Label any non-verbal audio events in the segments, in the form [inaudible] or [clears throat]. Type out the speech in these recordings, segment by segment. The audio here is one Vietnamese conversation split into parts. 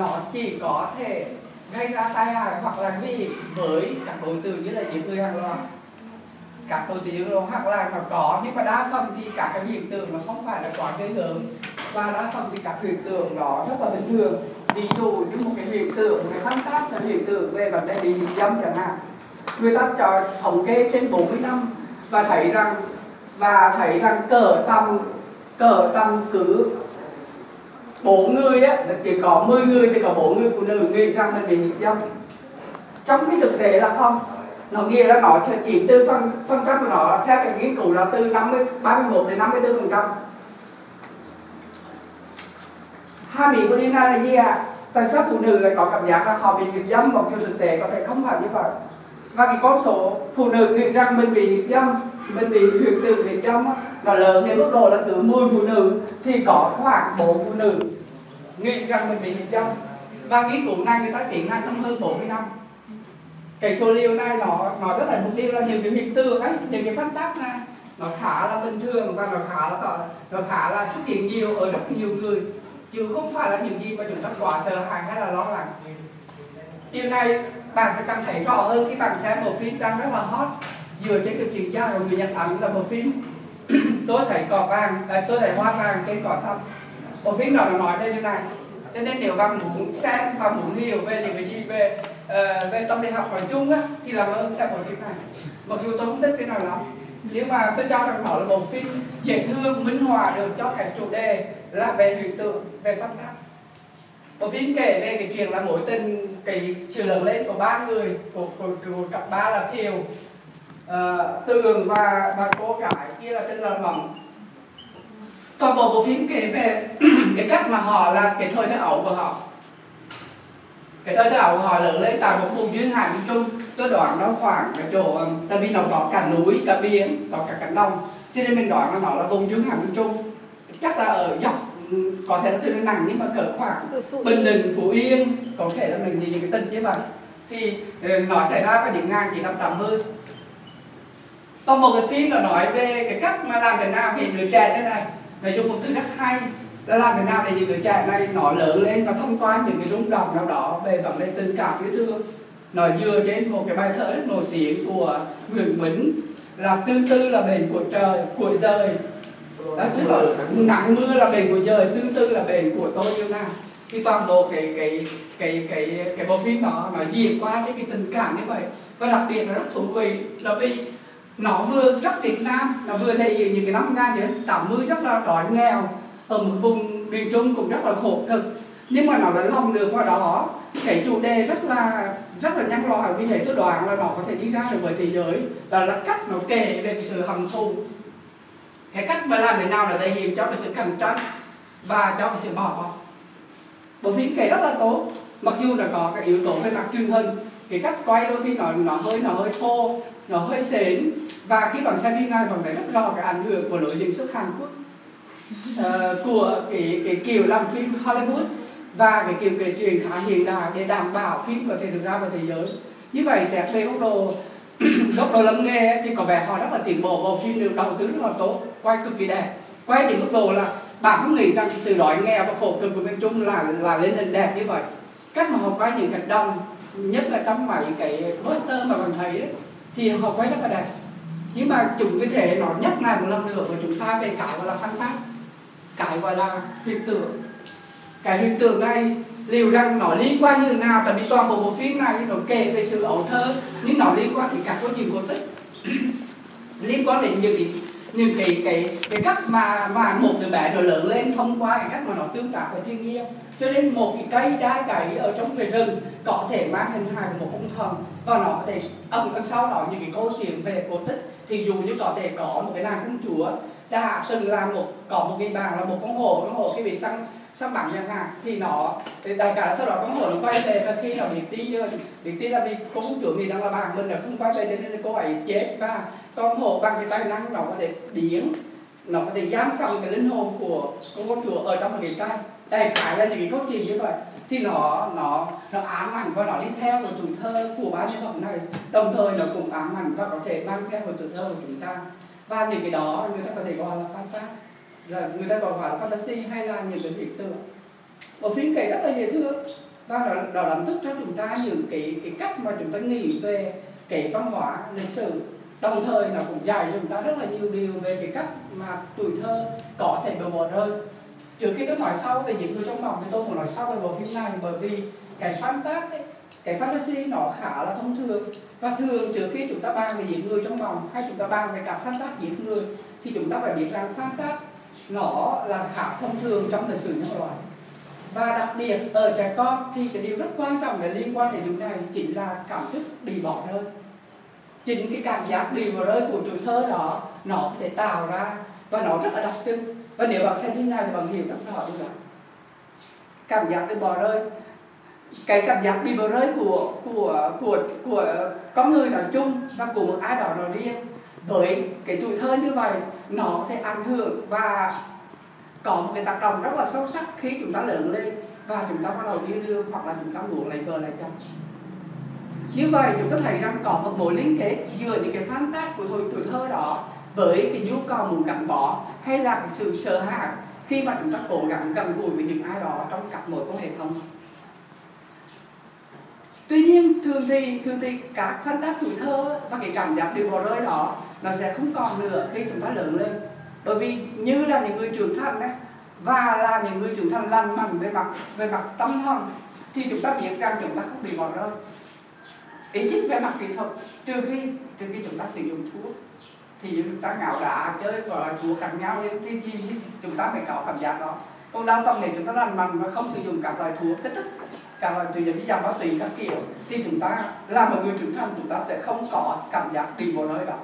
nó chỉ có thể gây ra tai hại hoặc là nguy hiểm với các đối tượng như là những người hàng loạt. Các đối tượng loạt hoặc là nó có, nhưng mà đa phần thì các cái hiện tượng nó không phải là quá ghê gớm. Và đa phần thì các hiện tượng đó rất là bình thường. Ví dụ như một cái hiện tượng cái phát tác là hiện tượng về vấn đề bị hiếp dâm chẳng hạn. Người ta cho thống kê trên 40 năm và thấy rằng, và thấy rằng cỡ tầm cỡ tầm cứ bốn người á, là chỉ có 10 người thì có bốn người phụ nữ nghi rằng mình bị hiếp dâm. Trong cái thực tế là không. Nó nghĩa là nó sẽ chỉ từ phần phần trăm của nó, theo cái nghiên cứu là từ 50 31 đến 54 phần trăm. Hai mỹ của điều là gì ạ? À? tại sao phụ nữ lại có cảm giác là họ bị hiếp dâm, mặc dù thực tế có thể không phải như vậy? Và cái con số phụ nữ nghĩ rằng mình bị hiếp dâm, mình bị hiện tượng hiếp dâm nó lớn đến mức độ là từ 10 phụ nữ thì có khoảng 4 phụ nữ nghĩ rằng mình bị hiếp dâm và nghiên cứu này người ta tiến hành năm hơn 40 năm. Cái số liệu này nó nó rất là mục tiêu là những cái hiện tượng ấy những cái phát tác này nó khá là bình thường và nó khá là nó khá là xuất hiện nhiều ở rất nhiều người. Chứ không phải là những gì mà chúng ta quá sợ hãi hay là lo lắng. Điều này bạn sẽ cảm thấy rõ hơn khi bạn xem một phim đang rất là hot. Dựa trên cái chuyện gia của người Nhật Ảnh là một phim [clears throat] tôi thấy cỏ vàng à, tôi thấy hoa vàng trên cỏ xanh ở phim đó nó nói đây như này. Cho nên nếu bạn muốn xem và muốn hiểu về những cái gì về uh, về tâm lý học nói chung á thì làm ơn xem bộ phim này. Mặc dù tôi không thích cái nào lắm nhưng mà tôi cho rằng nó là bộ phim dễ thương minh họa được cho cái chủ đề là về hiện tượng về phát tác. Bộ phim kể về cái chuyện là mối tình cái sự lớn lên của ba người của, của, của cặp ba là thiều uh, ờ, tường và và cô gái kia là tên là mỏng toàn bộ bộ phim kể về [clears throat] cái cách mà họ là cái thời thơ ấu của họ. Cái thời thơ ấu của họ lớn lên tại một vùng duyên hải miền trung. Tôi đoán nó khoảng cái chỗ tại vì nó có cả núi cả biển có cả cánh đồng. Cho nên mình đoán là nó là vùng duyên hải miền trung. Chắc là ở dọc có thể là từ nặng nhưng mà cỡ khoảng bình định phú yên có thể là mình nhìn những cái tỉnh như vậy. Thì ờ, nó xảy ra vào những ngàn chỉ năm tám mươi. Còn một cái phim nó nói về cái cách mà làm thế nào thì đứa trẻ thế này để cho một tư rất hay là làm thế nào để những đứa trẻ này nó lớn lên và thông qua những cái rung động nào đó về vấn đề tình cảm yêu thương nó dựa trên một cái bài thơ rất nổi tiếng của Nguyễn Bính là tư tư là bền của trời của trời đó tức là nắng mưa là bền của trời tư tư là bền của tôi yêu nào. Thì toàn bộ cái cái cái cái cái bộ phim đó, nó diễn qua cái cái tình cảm như vậy. Và đặc biệt là rất thú vị là vì nó vừa rất Việt Nam, nó vừa thể hiện những cái năm 1980 rất là đói nghèo, ở một vùng miền Trung cũng rất là khổ cực. Nhưng mà nó đã lòng được qua đó. Cái chủ đề rất là rất là nhân loại vì thế tôi đoán là nó có thể đi ra được với thế giới. Đó là cách nó kể về cái sự hận thù. Cái cách mà làm thế nào để thể hiện cho cái sự cạnh tranh và cho cái sự bỏ bỏ bộ phim kể rất là tốt. Mặc dù là có cái yếu tố về mặt truyền hình cái cách quay đôi khi nó nó hơi nó hơi thô nó hơi sến và khi bạn xem phim này bạn thấy rất rõ cái ảnh hưởng của lối diễn xuất Hàn Quốc uh, của cái cái kiểu làm phim Hollywood và cái kiểu kể chuyện khá hiện đại để đảm bảo phim có thể được ra vào thế giới. Như vậy xét về góc độ [clears throat] góc độ lâm nghề thì có vẻ họ rất là tiến bộ bộ phim được đầu tư rất là tốt quay cực kỳ đẹp. Quay đến mức độ là bạn không nghĩ rằng sự đói nghèo và khổ cực của miền trung là là lên hình đẹp như vậy. Cách mà họ quay những cảnh đông nhất là trong mấy cái poster mà mình thấy đấy, thì họ quay rất là đẹp. Nhưng mà chúng cái thể nó nhắc lại một lần nữa của chúng ta về cái gọi là phán pháp cái gọi là hiện tượng. Cái hiện tượng này liệu rằng nó liên quan như thế nào? Tại vì toàn bộ bộ phim này nó kể về sự ấu thơ nhưng nó liên quan đến các câu chuyện cổ tích. [clears throat] Liên quan đến những cái những cái cái cái cách mà mà một đứa bé nó lớn lên thông qua cái cách mà nó tương tác với thiên nhiên. Cho nên một cái cây đá cày ở trong cái rừng có thể mang hình hài một ông thần và nó có thể ẩn đằng sau đó những cái câu chuyện về cổ tích. Thì dù như có thể có một cái làng công chúa đã từng làm một, có một cái bàn là một con hổ con hổ khi bị săn săn bắn chẳng hạn, thì nó thì đại cả sau đó con hổ nó quay về và khi nó bị tí bị tí là vì công chúa mình đang là bạn mình là không quay về cho nên cô ấy chết và con hổ bằng cái tay năng nó có thể điển nó có thể giam cầm cái linh hồn của con con chúa ở trong một cái tay. Đại khái là những cái câu chuyện như vậy. Thì nó nó nó ám ảnh và nó đi theo một tuổi thơ của ba nhân vật này. Đồng thời nó cũng ám ảnh và có thể mang theo một tuổi thơ của chúng ta. Và những cái đó người ta có thể gọi là fantasy là người ta gọi là fantasy hay là những cái hiện tượng. Bộ phim kể rất là dễ thương. Và nó, đó làm thức cho chúng ta những cái cái cách mà chúng ta nghĩ về cái văn hóa lịch sử đồng thời nó cũng dạy cho chúng ta rất là nhiều điều về cái cách mà tuổi thơ có thể bị bỏ rơi. Trước khi tôi nói sau về những người trong vòng thì tôi muốn nói sau về bộ phim này bởi vì cái phán tác ấy, cái fantasy nó khá là thông thường. Và thường trước khi chúng ta bàn về những người trong vòng hay chúng ta bàn về cả phán tác giết người thì chúng ta phải biết rằng phán tác nó là khá thông thường trong lịch sử nhân loại. Và đặc biệt ở trẻ con thì cái điều rất quan trọng để liên quan đến điều này chính là cảm thức bị bỏ rơi chính cái cảm giác đi vào rơi của tuổi thơ đó, nó có thể tạo ra và nó rất là đặc trưng. Và nếu bạn xem phim này thì bạn hiểu rất rõ được rồi cảm giác bị bỏ rơi. Cái cảm giác bị bỏ rơi của của của của con người nói chung và của một ai đó nói riêng với cái tuổi thơ như vậy, nó có thể ảnh hưởng và có một cái tác động rất là sâu sắc khi chúng ta lớn lên và chúng ta bắt đầu yêu đương hoặc là chúng ta muốn lấy vợ lấy chồng như vậy chúng ta thấy rằng có một mối liên kết giữa những cái phán tác của thời tuổi thơ đó với cái nhu cầu muốn gắn bó hay là cái sự sợ hãi khi mà chúng ta cố gắng gần gũi với những ai đó trong các mối quan hệ thông tuy nhiên thường thì thường thì các phán tác tuổi thơ và cái cảm giác điều bỏ rơi đó nó sẽ không còn nữa khi chúng ta lớn lên. Bởi vì như là những người trưởng thành ấy, và là những người trưởng thành lành mạnh về mặt về mặt tâm hồn thì chúng ta biết rằng chúng ta không bị bỏ rơi ý nhất về mặt kỹ thuật trừ khi trừ khi chúng ta sử dụng thuốc thì chúng ta ngạo đá chơi gọi là chúa cắn nhau thì, thì, thì chúng ta phải có cảm giác đó. Còn đa phần này chúng ta làm bằng mà không sử dụng các loại thuốc kích thích các loại tùy những dòng ma tùy các kiểu thì chúng ta là một người trưởng thành chúng ta sẽ không có cảm giác kỳ vào nơi đó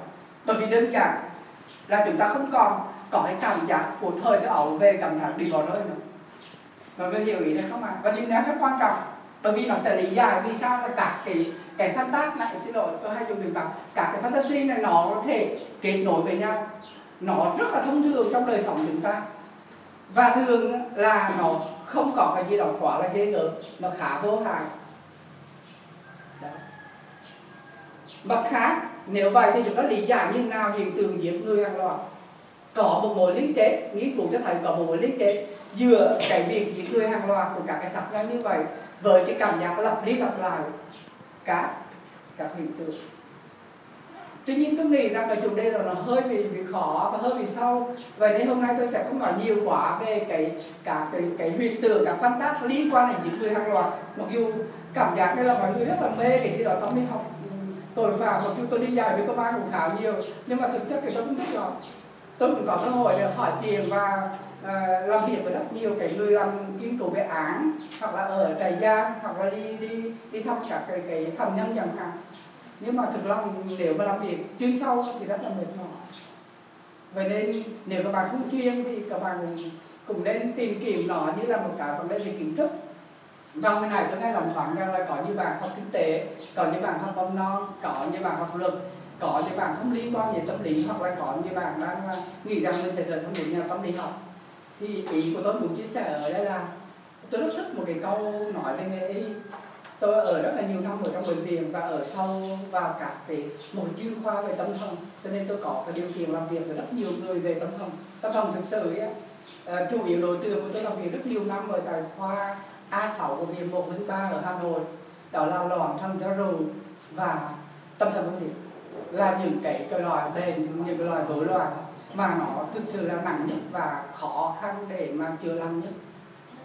bởi vì đơn giản là chúng ta không còn có cái cảm giác của thời thơ ấu về cảm giác bị vào nơi nữa mọi người hiểu ý này không ạ? À? và điều này rất quan trọng bởi vì nó sẽ lý giải vì sao là cả cái cái phát tác lại, xin lỗi, tôi hay dùng từ bằng. Cả cái fantasy này, nó có thể kết nối với nhau. Nó rất là thông thường trong đời sống chúng ta. Và thường là nó không có cái gì đó quá là ghê gớm. Nó khá vô hại. Mặt khác, nếu vậy thì chúng ta lý giải như nào hiện tượng giết người hàng loạt? Có một mối liên kết nghiên cứu cho thấy có một mối liên kết giữa cái việc giết người hàng loạt của các cái sắc ngang như vậy với cái cảm giác lặp đi lặp lại các các hiện tượng. Tuy nhiên tôi nghĩ rằng cái chủ đề là nó hơi bị, bị khó và hơi bị sâu. Vậy nên hôm nay tôi sẽ không nói nhiều quá về cái cả cái cái hiện tượng các phân tác liên quan đến những người hàng loạt. Mặc dù cảm giác đây là mọi người rất là mê cái gì đó tâm lý học ừ, tội phạm. Mặc dù tôi đi dài với công an cũng khá nhiều nhưng mà thực chất thì tôi cũng biết lắm. Tôi cũng có cơ hội để hỏi chuyện và uh, làm việc với rất nhiều cái người làm nghiên cứu về án hoặc là ở trại giam hoặc là đi đi đi thăm các cái, cái phòng nhân chẳng hạn. Nhưng mà thực lòng nếu mà làm việc chuyên sâu thì rất là mệt mỏi. Vậy nên nếu các bạn không chuyên thì các bạn cũng nên tìm kiếm nó như là một cái vấn đề về kiến thức. Trong cái này tôi nghe lòng thoáng rằng là có như bạn học kinh tế có như bạn học mầm non có như bạn học luật có những bạn không liên quan về tâm lý hoặc là có những bạn đang à, nghĩ rằng mình sẽ trở thành một nhà tâm lý học thì ý của tôi muốn chia sẻ ở đây là tôi rất thích một cái câu nói về nghề y. Tôi ở rất là nhiều năm ở trong bệnh viện và ở sâu vào cả cái một chuyên khoa về tâm thần. Cho nên tôi có cái điều kiện làm việc với rất nhiều người về tâm thần. Tâm thần thực sự ấy, ờ, chủ yếu đối tượng của tôi làm việc rất nhiều năm ở tại khoa A6 của viện 103 ở Hà Nội. Đó là loạn thần cho rừng và tâm thần phân liệt là những cái cái loại bền những cái loại rối loạn mà nó thực sự là nặng nhất và khó khăn để mà chữa lành nhất.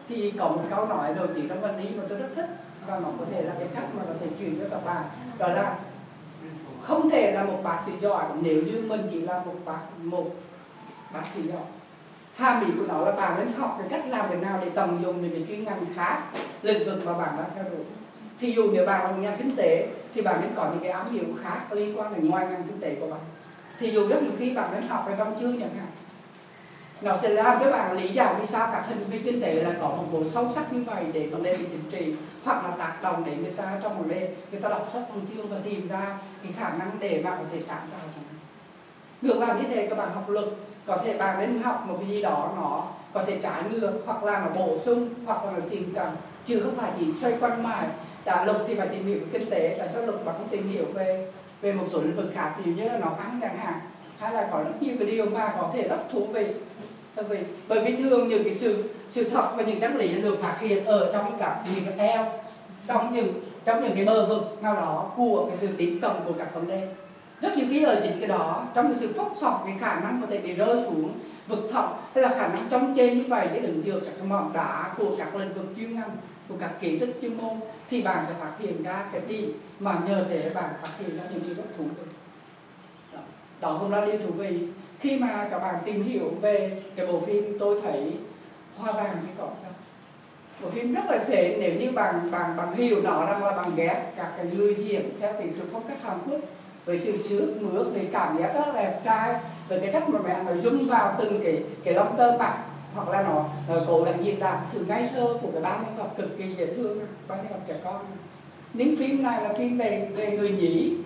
Thì có một câu nói đầu chỉ trong văn lý mà tôi rất thích, và nó có thể là cái cách mà có thể truyền cho các bạn. Đó là không thể là một bác sĩ giỏi, nếu như mình chỉ là một bác một bác sĩ giỏi. Hàm ý của nó là bạn nên học cái cách làm thế nào để tận dụng những cái chuyên ngành khác, lĩnh vực mà bạn đang theo đuổi. Thì dù nếu bạn là một nhà kinh tế, thì bạn nên có những cái ám hiệu khác liên quan đến ngoài ngành kinh tế của bạn thì dù rất nhiều khi bạn đến học về văn chương chẳng hạn, nó sẽ làm cho bạn lý giải vì sao các thành viên kinh tế là có một bộ sâu sắc như vậy để còn lên về chính trị, hoặc là tác động để người ta trong một lên người ta đọc sách văn chương và tìm ra cái khả năng để mà có thể sáng tạo ngược lại như thế, các bạn học lực có thể bạn nên học một cái gì đó nó có thể trái ngược, hoặc là nó bổ sung, hoặc là nó tìm cần chứ không phải chỉ xoay quanh mãi. Trả lực thì phải tìm hiểu kinh tế, tại sao lực bạn không tìm hiểu về về một số lĩnh vực khác thì như là nó ăn chẳng hạn, hay là có rất nhiều cái điều mà có thể rất thú vị. Thú bởi vì thường những cái sự sự thật và những chân lý được phát hiện ở trong các những cái eo, trong những trong những cái bờ vực nào đó của cái sự tiếp cận của các vấn đề. Rất nhiều khi ở chính cái đó, trong cái sự phốc phọc cái khả năng có thể bị rơi xuống, vực thẳm hay là khả năng trong trên như vậy để đứng dựa các mỏm đá của các lĩnh vực chuyên ngành của các kiến thức chuyên môn thì bạn sẽ phát hiện ra cái gì mà nhờ thế bạn phát hiện ra những điều rất thú vị đó, đó cũng là điều thú vị. Khi mà các bạn tìm hiểu về cái bộ phim tôi thấy hoa vàng cái cỏ xanh bộ phim rất là dễ nếu như bạn bạn bạn hiểu nó rằng là bạn ghét các cái người diễn theo kiểu phong cách Hàn Quốc với sự sướng mướt về cảm giác rất là đẹp trai với cái cách mà mẹ nó dung vào từng cái cái lông tơ mặt hoặc là nó ờ, cố gắng diễn đạt sự ngây thơ của cái ban nhân vật cực kỳ dễ thương, ban nhân vật trẻ con. Những phim này là phim về về người nhí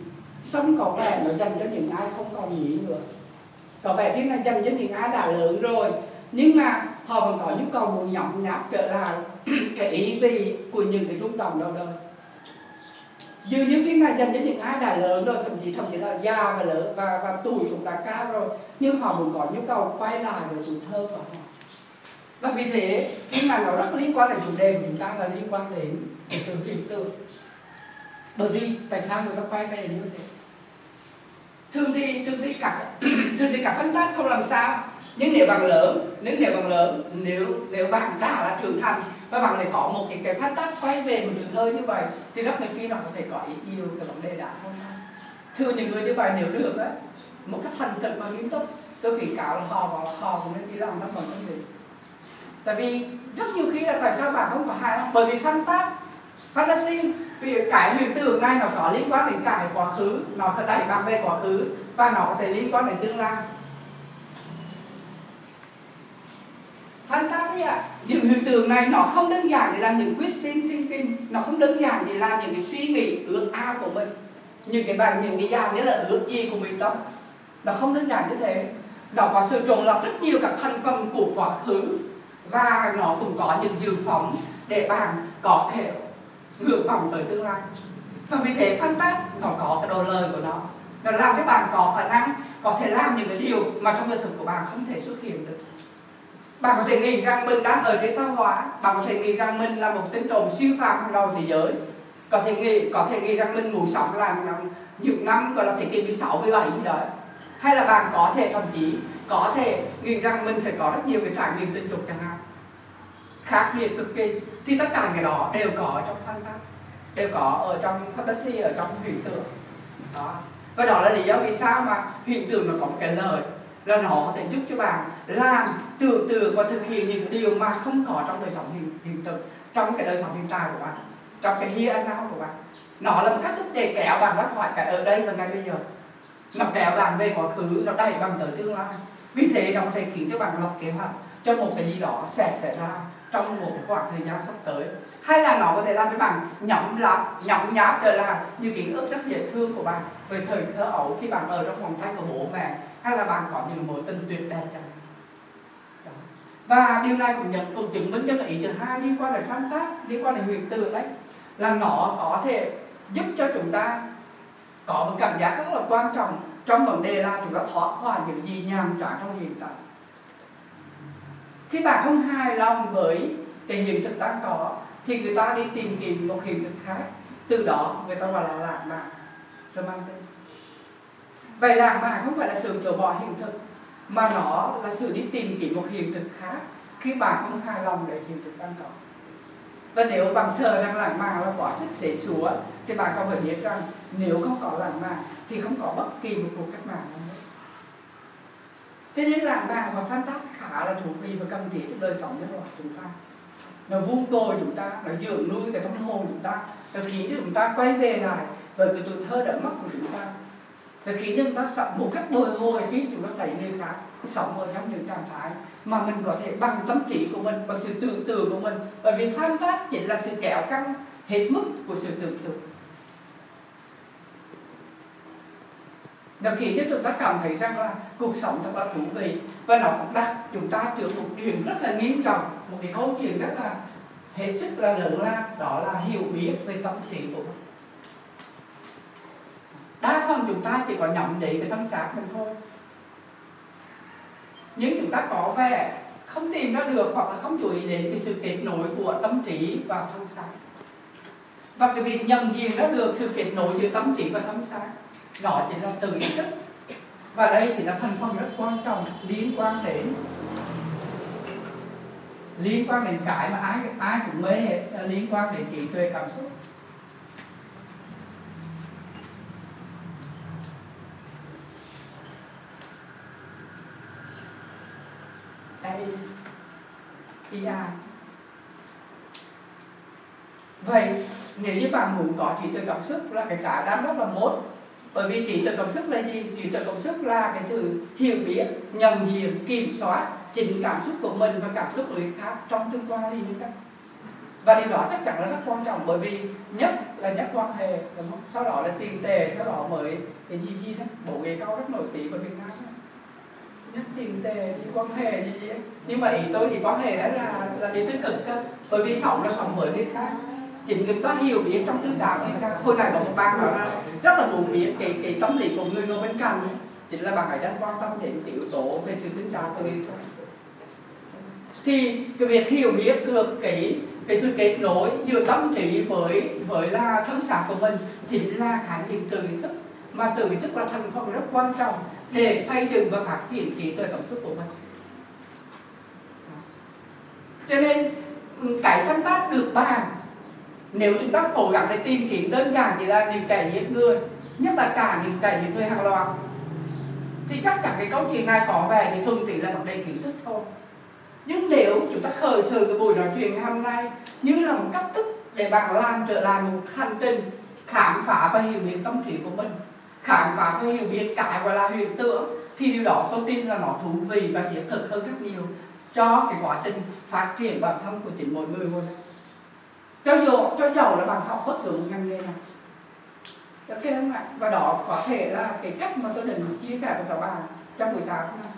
sống có vẻ nó dành cho những ai không còn nhí nữa. Có vẻ phim này dành cho những ai đã lớn rồi, nhưng mà họ vẫn có nhu cầu muốn nhọc nháp trở lại [clears throat] cái ý vị của những cái rung động đầu đời. Dường như phim này dành cho những ai đã lớn rồi, thậm chí thậm chí là già và lớn, và và tuổi cũng đã cao rồi, nhưng họ muốn có nhu cầu quay lại với tuổi thơ của họ và vì thế phim mà nó rất liên quan đến chủ đề của chúng ta là liên quan đến cái sự hiện tượng. Bởi vì tại sao người ta quay về như thế? Thường thì thường thì cả, [clears throat] thường thì cả phân tích không làm sao. Nhưng nếu bạn lớn nếu nếu bạn lớn, nếu nếu bạn đã là trưởng thành và bạn lại có một cái cái phát tác quay về một tuổi thơ như vậy, thì rất là khi nó có thể có ý yêu cái vấn đề đã không thưa những người như vậy nếu được á, một cách thành thật và nghiêm túc, tôi khuyến cáo là họ họ họ nên đi làm tác phẩm vấn đề tại vì rất nhiều khi là tại sao bạn không có hài bởi vì phát tác fantasy vì cái hiện tượng này nó có liên quan đến cả quá khứ, nó sẽ đẩy bạn về quá khứ và nó có thể liên quan đến tương lai. Fantasy ạ, những hiện tượng này nó không đơn giản để làm những quyết sinh thinking nó không đơn giản để làm những cái suy nghĩ, ước ao của mình, những cái bài, những cái dạng nghĩa là ước gì của mình đó. Nó không đơn giản như thế. Nó có sự trộn lọc rất nhiều các thành phần của quá khứ và nó cũng có những dự phóng để bạn có thể ngược vòng tới tương lai. Và vì thế phân tác nó có cái đồ lời của nó. Nó làm cho bạn có khả năng có thể làm những cái điều mà trong đời thực của bạn không thể xuất hiện được. Bạn có thể nghĩ rằng mình đang ở trên sao hóa. Bạn có thể nghĩ rằng mình là một tên trộm siêu phàm hàng đầu thế giới. Có thể nghĩ có thể nghĩ rằng mình ngủ sống là những năm gọi là thế kỷ 16, 17 gì đó. Hay là bạn có thể thậm chí có thể nghĩ rằng mình phải có rất nhiều cái trải nghiệm tình dục chẳng hạn khác biệt cực kỳ thì tất cả cái đó đều có trong phân đều có ở trong fantasy ở trong hiện tượng đó. Và đó là lý do vì sao mà hiện tượng nó có một cái lời là nó có thể giúp cho bạn làm tưởng tượng và thực hiện những điều mà không có trong đời sống hiện, hiện thực trong cái đời sống hiện tại của bạn trong cái here and now của bạn. Nó là một cách thức để kéo bạn ra khỏi cái ở đây và ngay bây giờ. Nó kéo bạn về quá khứ nó đẩy bạn tới tương lai. Vì thế nó có thể khiến cho bạn lập kế hoạch cho một cái gì đó sẽ xảy ra trong một khoảng thời gian sắp tới. Hay là nó có thể làm cho bạn nhõng lạc nhõng nháp trở lại như ký ức rất dễ thương của bạn về thời thơ ấu khi bạn ở trong vòng tay của bố mẹ, hay là bạn có những mối tình tuyệt đẹp chẳng và điều này cũng nhận, cũng chứng minh cho cái ý thứ hai liên quan đến phán tác liên quan đến huyền từ đấy, là nó có thể giúp cho chúng ta có một cảm giác rất là quan trọng trong vấn đề là chúng ta thoát khỏi những gì nhàm chán trong hiện tại khi bạn không hài lòng với cái hiện thực đang có, thì người ta đi tìm kiếm một hiện thực khác. Từ đó, người ta gọi là lạc mang romantic. Vậy lạc mạng không phải là sự từ bỏ hiện thực, mà nó là sự đi tìm kiếm một hiện thực khác khi bạn không hài lòng với hiện thực đang có. Và nếu bạn sợ rằng lãng mạn là quá sức xế xúa, thì bạn không phải biết rằng nếu không có lãng mạn thì không có bất kỳ một cuộc cách mạng nào thế nên làng vàng và phan tác khá là thú vị và cần thiết cho đời sống nhân loại chúng ta. Nó vun bồi chúng ta nó dưỡng nuôi cái tâm hồn chúng ta nó khiến cho chúng ta quay về lại với cái tuổi thơ đã mất của chúng ta. Nó khiến cho chúng ta sống một cách bồi hồi khi chúng ta thấy người khác sống ở trong những trạng thái mà mình có thể bằng tâm trí của mình, bằng sự tưởng tượng của mình. Bởi vì phan tác chỉ là sự kéo căng hết mức của sự tưởng tượng. Nó khiến cho chúng ta cảm thấy rằng là cuộc sống thật là thú vị. Và nó cũng đặt chúng ta trước một chuyện rất là nghiêm trọng, một cái câu chuyện rất là hết sức là lớn lao, đó là hiểu biết về tâm trí của mình. Đa phần chúng ta chỉ có nhận đến cái tâm sát mình thôi. Nhưng chúng ta có vẻ không tìm ra được hoặc là không chú ý đến cái sự kết nối của tâm trí và thân xác. Và cái việc nhận diện ra được sự kết nối giữa tâm trí và thân sáng đó chính là tự ý thức. Và đây thì là thành phần rất quan trọng liên quan đến liên quan đến cái mà ai ai cũng mê hết liên quan đến trí tuệ cảm xúc. Đây vậy, nếu như bạn muốn có trí tuệ cảm xúc là cái cả đang rất là mốt bởi vì trí tuệ cảm xúc là gì? Trí tuệ cảm xúc là cái sự hiểu biết, nhận diện, kiểm soát chính cảm xúc của mình và cảm xúc của người khác trong tương quan gì nữa và điều đó chắc chắn là rất quan trọng, bởi vì nhất là nhất quan hệ sau đó là tiền tệ, sau đó mới cái gì gì đó. Bộ nghề cao rất nổi tiếng ở việt nam. Nhất tiền tệ đi quan hệ, gì gì nhưng mà ý tôi thì quan hệ đó là là điều tích cực cơ. Bởi vì sống là sống với người khác chính người ta hiểu biết trong tư tạo người thôi này có một bạn rất là muốn biết cái cái tâm lý của người ngồi bên cạnh. Chính là bạn ấy đang quan tâm đến cái yếu tố về sự tương tạo của thì cái việc hiểu biết được cái cái sự kết nối giữa tâm trí với với là thân xác của mình chính là khái niệm từ ý thức. Mà từ ý thức là thành phần rất quan trọng để xây dựng và phát triển trí tuệ cảm xúc của mình. Cho nên cái phân tác được bàn nếu chúng ta cố gắng để tìm kiếm đơn giản chỉ là những kẻ giết người, nhất là cả những kẻ giết người hàng loạt, thì chắc chắn cái câu chuyện này có vẻ thì thuần tỷ là vấn đề kiến thức thôi. Nhưng nếu chúng ta khởi sự cái buổi nói chuyện ngày hôm nay như là một cách thức để bạn làm trở lại một hành trình khám phá và hiểu biết tâm trí của mình, khám phá và hiểu biết cái gọi là hiện tượng, thì điều đó tôi tin là nó thú vị và thiết thực hơn rất nhiều cho cái quá trình phát triển bản thân của chính mỗi người luôn cho dù, cho giàu là bằng học bất cứ một ngành nghề nào ok không ạ và đó có thể là cái cách mà tôi định chia sẻ với các bạn trong buổi sáng hôm nay.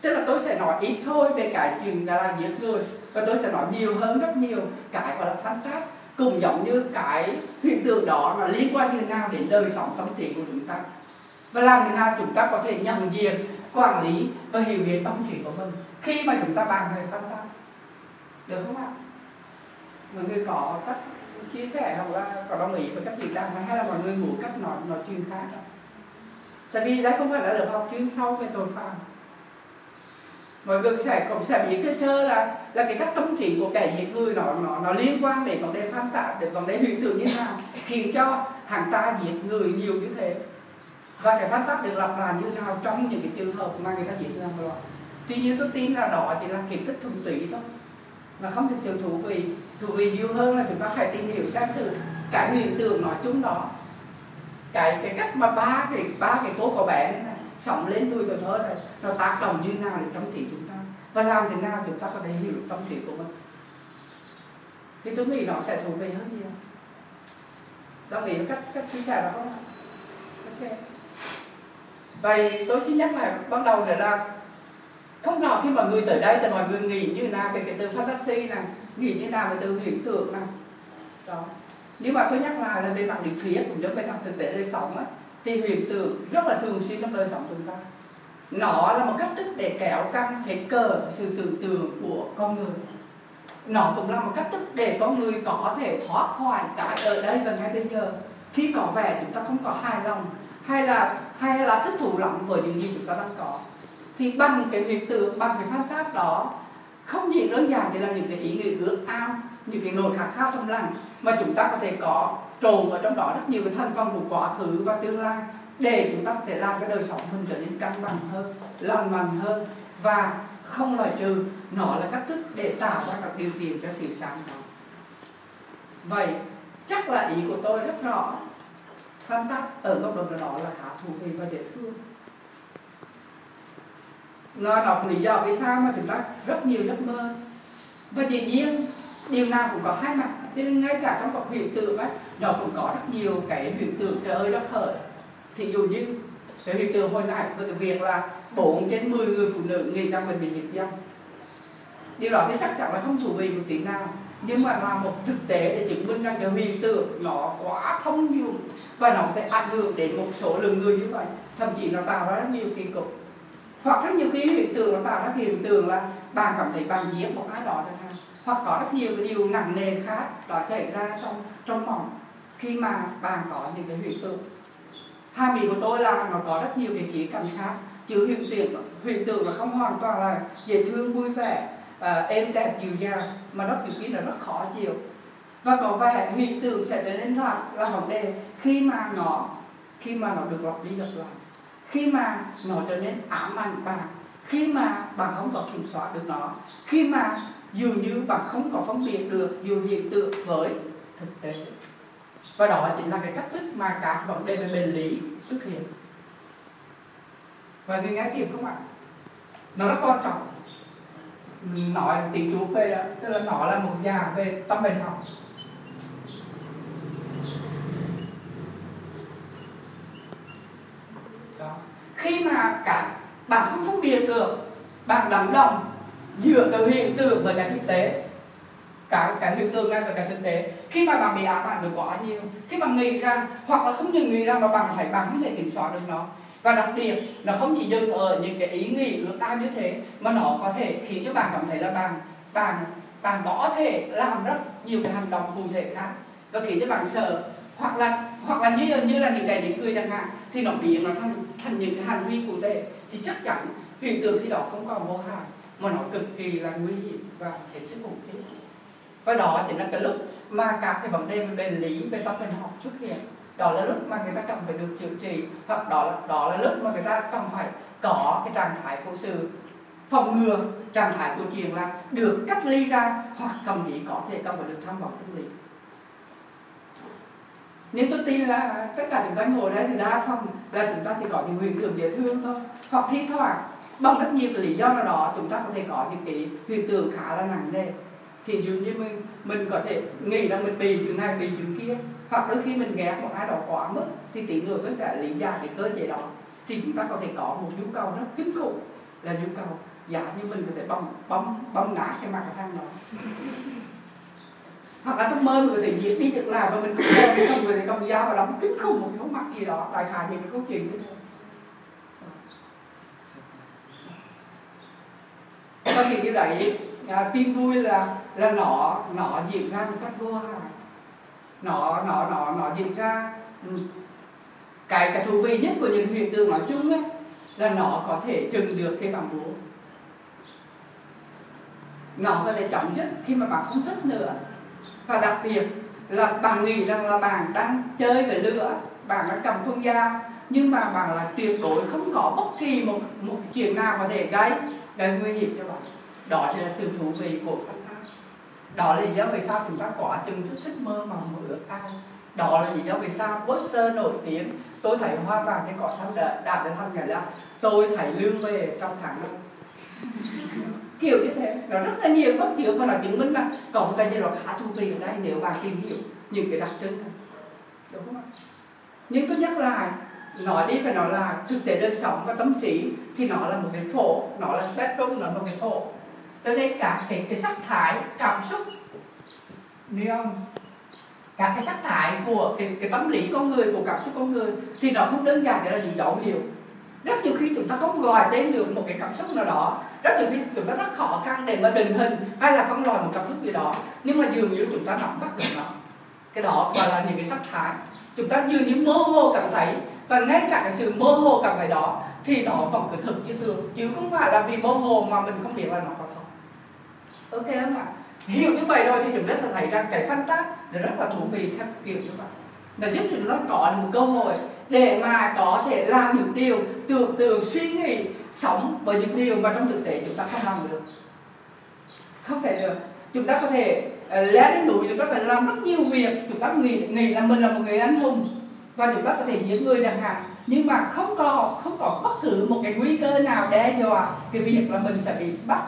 Tức là tôi sẽ nói ít thôi về cái chuyện là giết người, và tôi sẽ nói nhiều hơn rất nhiều cái gọi là phán tác cùng giống như cái hiện tượng đó mà liên quan như thế nào đến đời sống tâm trí của chúng ta. Và làm thế nào chúng ta có thể nhận diện, quản lý và hiểu biết tâm trí của mình khi mà chúng ta bàn về phán tác được không ạ? Mọi người có cách chia sẻ hoặc là có đồng ý với cách diễn đàn hay là mọi người muốn cách nói nói chuyện khác tại vì đấy không phải là được học chuyên sâu về tội phạm. Mọi người sẽ, cũng sẽ biết sơ sơ là là cái cách tâm trí của kẻ giết người nó nó nó liên quan đến vấn đề phản tác đến vấn đề hiện tượng như thế nào, khiến cho hàng ta giết người nhiều như thế. Và cái phán tác được lặp lại như thế nào trong những cái trường hợp mà người ta diễn ra rồi tuy nhiên tôi tin là đó chỉ là kiến thức thuần túy thôi, mà không thực sự thú vị thú vị nhiều hơn là chúng ta phải tìm hiểu xem thử cái hiện tượng nói chung đó. Cái cái cách mà ba cái ba cái cô có bé này sống lên tuổi tuổi thơ này nó tác động như nào để trong trí chúng ta? Và làm thế nào chúng ta có thể hiểu tâm trí của mình? Thì tôi nghĩ nó sẽ thú vị hơn nhiều. Đồng ý cách cách chia sẻ đó không ok. Vậy tôi xin nhắc lại ban đầu để là không rõ khi mà người tới đây thì mọi người nghĩ như là về cái từ fantasy này nghĩ như nào về từ hiện tượng này đó. Nhưng mà tôi nhắc lại là về mặt lý thuyết, cũng giống về mặt thực tế đời sống á, thì hiện tượng rất là thường xuyên trong đời sống chúng ta. Nó là một cách thức để kéo căng cái cờ sự tưởng tượng của con người. Nó cũng là một cách thức để con người có thể thoát khỏi cái ở đây và ngay bây giờ. Khi có vẻ chúng ta không có hài lòng, hay là hay là thích thú lắm với những gì chúng ta đang có, thì bằng cái hiện tượng, bằng cái phát pháp đó không chỉ đơn giản chỉ là những cái ý nghĩ ước ao, những cái nỗi khát khao trong lòng mà chúng ta có thể có trộn ở trong đó rất nhiều cái thành phần của quá khứ và tương lai để chúng ta có thể làm cái đời sống mình trở nên cân bằng hơn, lành mạnh hơn. Và không loại trừ, nó là cách thức để tạo ra các điều kiện cho sự sáng tạo. Vậy, chắc là ý của tôi rất rõ. Phân tích ở góc độ đó là khá thú vị và dễ thương nó đọc lý do vì sao mà chúng ta rất nhiều giấc mơ. Và dĩ nhiên, điều nào cũng có hai mặt. Cho nên ngay cả trong các hiện tượng ấy nó cũng có rất nhiều cái hiện tượng trời ơi đất hỡi thì dụ như, cái hiện tượng hồi nãy về việc là 4 trên 10 người phụ nữ nghĩ rằng mình bị nhiệt dâm điều đó thì chắc chắn là không thú vị một tí nào. Nhưng mà là một thực tế để chứng minh rằng cái hiện tượng nó quá thông dụng và nó có thể ảnh hưởng đến một số lượng người như vậy. Thậm chí nó tạo ra rất nhiều kỳ cục hoặc rất nhiều khi hiện tượng nó tạo ra hiện tượng là bạn cảm thấy bạn giết một ai đó chẳng hạn. Hoặc có rất nhiều cái điều nặng nề khác đó xảy ra trong trong mỏng khi mà bạn có những cái hiện tượng. Hai bị của tôi là nó có rất nhiều cái khía cạnh khác chứ hiện tượng hiện tượng là không hoàn toàn là dễ thương vui vẻ à, êm đẹp dịu dàng mà nó kiểu khi là rất khó chịu. Và có vẻ hiện tượng sẽ trở nên là là vấn đề khi mà nó khi mà nó được lọc đi lặp lại khi mà nó trở nên ám ảnh bạn, khi mà bạn không có kiểm soát được nó, khi mà dường như bạn không có phân biệt được giữa hiện tượng với thực tế. Và đó chính là cái cách thức mà các vấn đề về bệnh lý xuất hiện. Và người nghe kịp không ạ? Nó rất quan trọng. Nói tiếng chú về đó, tức là nó là một dạng về tâm bệnh học đó khi mà cả bạn không phân biệt được, bạn đắm lòng giữa cái hiện tượng và cái thực tế, cả cái hiện tượng này và cái thực tế. Khi mà bạn bị ám ảnh được quá nhiều, khi bạn nghĩ rằng, hoặc là không những nghĩ rằng mà bạn phải, bạn không thể kiểm soát được nó. Và đặc biệt, nó không chỉ dừng ở những cái ý nghĩ ước ao như thế, mà nó có thể khiến cho bạn cảm thấy là bạn bạn bạn có thể làm rất nhiều cái hành động cụ thể khác, và khiến cho bạn sợ hoặc là hoặc là như như là những cái những người chẳng hạn thì nó biến nó thành thành những cái hành vi cụ thể. Thì chắc chắn hiện tượng khi đó không còn vô hại mà nó cực kỳ là nguy hiểm và hết sức khủng khiếp. Và đó chính là cái lúc mà các cái vấn đề về bệnh lý về tâm thần học xuất hiện. Đó là lúc mà người ta cần phải được chữa trị hoặc đó là, đó là lúc mà người ta cần phải có cái trạng thái của sự phòng ngừa trạng thái của chuyện là được cách ly ra hoặc thậm chí có thể cần phải được tham vọng tâm lý nhưng tôi tin là tất cả chúng ta ngồi đây thì đa phần là chúng ta chỉ có những huyền tưởng dễ thương thôi. Hoặc thi thoảng bằng rất nhiều lý do nào đó, chúng ta có thể có những cái huyền tưởng khá là nặng nề. Thì dường như mình mình có thể nghĩ rằng mình bị chuyện này, bị chuyện kia. Hoặc đôi khi mình ghét một ai đó quá mức, thì tí nữa tôi sẽ lý giải cái cơ chế đó. Thì chúng ta có thể có một nhu cầu rất kinh khủng. Là nhu cầu giả như mình có thể bấm bấm bấm ngã cái mặt cái thằng đó hoặc là trong mơ mình có thể diễn đi được làm và mình không mơ đi không người thể cầm dao và đóng kín khủng một cái mắt gì đó. Đại khái những cái câu chuyện như thế và thì như vậy à, tin vui là là nó nó diễn ra một cách vô hại. Nó nó nó nó diễn ra ừ, cái cái thú vị nhất của những hiện tượng nói chung ấy, là nó có thể chừng được khi bạn muốn nó có thể chấm chất khi mà bạn không thích nữa và đặc biệt là bạn nghĩ rằng là bạn đang chơi với lửa, bạn đang cầm con dao nhưng mà bạn là tuyệt đối không có bất kỳ một một chuyện nào có thể gây gây nguy hiểm cho bạn. Đó chính là sự thú vị của Phật pháp. Đó là lý do vì sao chúng ta quả chừng thích thích mơ mộng mơ ước ao đó là lý do vì sao poster nổi tiếng, tôi thấy hoa vàng trên cỏ xanh đã đạt đến thằng ngày là tôi thấy lương về trong tháng luôn kiểu như thế. Nó rất là nhiều bất diệu và nó chứng minh là có một cái gì đó khá thú vị ở đây nếu bạn tìm hiểu những cái đặc trưng này. Đúng không ạ? Nhưng tôi nhắc lại nói đi phải nói là thực tế đời sống và tâm trí thì nó là một cái phổ nó là spectrum nó là một cái phổ. Cho nên cả cái, cái sắc thái cảm xúc neon cả cái sắc thái của cái, cái tâm lý con người của cảm xúc con người thì nó không đơn giản chỉ là những dấu hiệu. Rất nhiều khi chúng ta không gọi tên được một cái cảm xúc nào đó rất nhiều khi chúng ta rất khó khăn để mà định hình hay là phân loại một cảm xúc gì đó. Nhưng mà dường như chúng ta nắm bắt được nó. Cái đó gọi là những cái sắc thái. Chúng ta dường như mơ hồ cảm thấy. Và ngay cả cái sự mơ hồ cảm thấy đó, thì nó vẫn cứ thực như thường. Chứ không phải là vì mơ hồ mà mình không biết là nó có thật. Ok không ạ? Hiểu như vậy rồi thì chúng ta sẽ thấy rằng cái phân tác rất là thú vị theo kiểu như vậy nó giúp chúng ta có một cơ hội để mà có thể làm những điều tưởng tượng, suy nghĩ sống với những điều mà trong thực tế chúng ta không làm được. Không thể được. Chúng ta có thể ờ, lẽ đến núi, chúng ta phải làm rất nhiều việc. Chúng ta nghĩ nghĩ là mình là một người anh hùng và chúng ta có thể giết người chẳng hạn. Nhưng mà không có không có bất cứ một cái nguy cơ nào đe dọa cái việc là mình sẽ bị bắt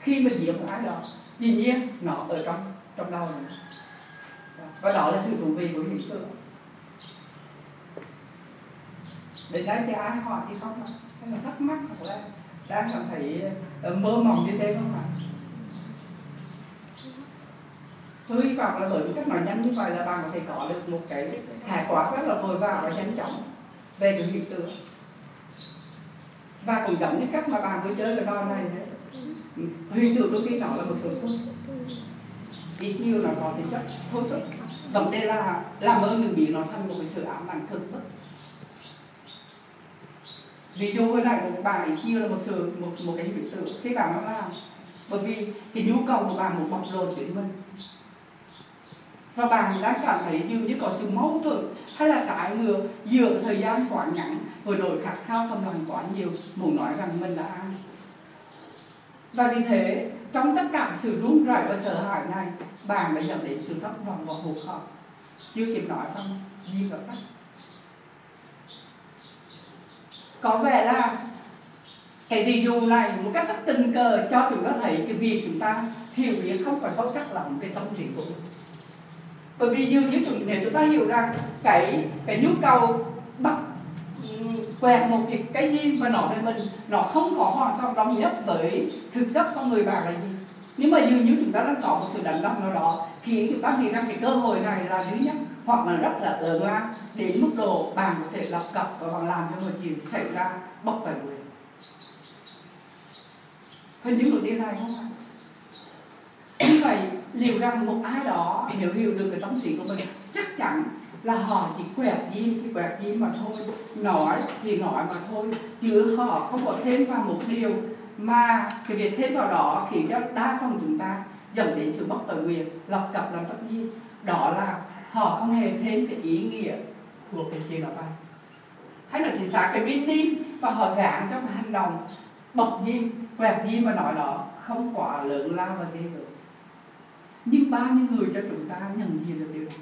khi mình giết một ai đó. Dĩ nhiên, nó ở trong trong đầu này và đó là sự thú vị của hiện tượng đến đây thì ai hỏi thì không hay là thắc mắc hoặc là đang cảm thấy mơ mộng như thế không ạ? Tôi hy vọng là bởi vì cách nói nhanh như vậy là bạn có thể có được một cái thải quả rất là vội vàng và nhanh chóng về cái hiện tượng. Và cũng giống như cách mà bạn cứ chơi cái đo này thế hiện tượng đôi khi nó là một sự thôi ít nhiều là có tính chất thôi chút vấn đề là làm ơn đừng bị nó thành một cái sự ám ảnh thực bất ví dụ hồi nãy một bài kia là một sự một một cái biểu tượng. Khi bạn nó làm bởi vì cái nhu cầu của bạn một bộc lộ đến mình. Và bạn đã cảm thấy dường như có sự mâu thuẫn hay là trái ngược giữa thời gian quá ngắn với nỗi khát khao thầm lòng quá nhiều muốn nói rằng mình đã ăn và vì thế, trong tất cả sự run rẩy và sợ hãi này, bạn đã dẫn đến sự thất vọng và hụt hẫng chưa kịp nói xong gì gặp tắt có vẻ là cái ví dụ này một cách rất tình cờ cho chúng ta thấy cái việc chúng ta hiểu biết không có sâu sắc lắm cái tâm trí của mình. Bởi vì dường như chúng nếu chúng ta hiểu rằng cái cái nhu cầu bắt quẹt một cái cái gì mà nó về mình, nó không có hoàn toàn đồng nhất với thực chất con người bạn là gì. Nhưng mà dường như chúng ta đang có một sự đánh đồng nào đó khiến chúng ta nghĩ rằng cái cơ hội này là duy nhất hoặc là rất là lớn lao đến mức độ bạn có thể lập cập và bạn làm cho một chuyện xảy ra bất phải quyền hình những được điều này không ạ? Như vậy, liệu rằng một ai đó nếu hiểu được cái tâm trí của mình, chắc chắn là họ chỉ quẹt gì thì quẹt gì mà thôi. Nói thì nói mà thôi, chứ họ không có thêm vào một điều mà cái việc thêm vào đó khiến cho đa phần chúng ta dẫn đến sự bất tội quyền lập cập là tất nhiên đó là họ không hề thêm cái ý nghĩa của cái chuyện đó vào hay là chính xác cái biết tin và họ gạn trong hành động bật nhiên, quẹt nhiên mà nói đó không quá lớn lao và ghê gớm. Nhưng bao nhiêu người cho chúng ta nhận diện được điều này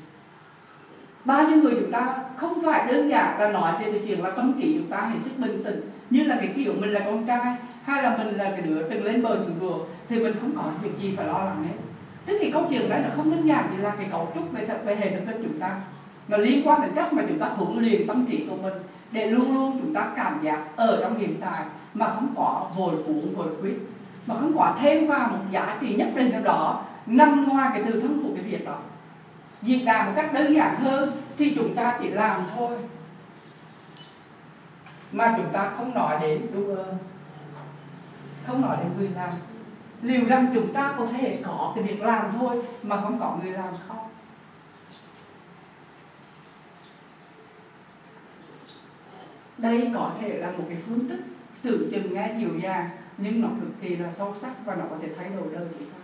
bao nhiêu người chúng ta không phải đơn giản là nói về cái chuyện là tâm trí chúng ta hãy sức bình tĩnh như là cái kiểu mình là con trai hay là mình là cái đứa từng lên bờ xuống ruộng thì mình không có việc gì phải lo lắng hết thế thì câu chuyện đấy là không đơn giản chỉ là cái cấu trúc về thật, về hệ thần kinh chúng ta, mà liên quan đến cách mà chúng ta huấn luyện tâm trí của mình để luôn luôn chúng ta cảm giác ở trong hiện tại mà không có vội cuốn, vội quyết mà không có thêm vào một giá trị nhất định nào đó nằm ngoài cái từ thân của cái việc đó việc làm một cách đơn giản hơn thì chúng ta chỉ làm thôi, mà chúng ta không nói đến đúng không? không nói đến người làm liệu rằng chúng ta có thể có cái việc làm thôi mà không có người làm không? Đây có thể là một cái phương thức tưởng chừng nghe dịu dàng, nhưng nó cực kỳ là sâu sắc và nó có thể thay đổi đời chúng ta.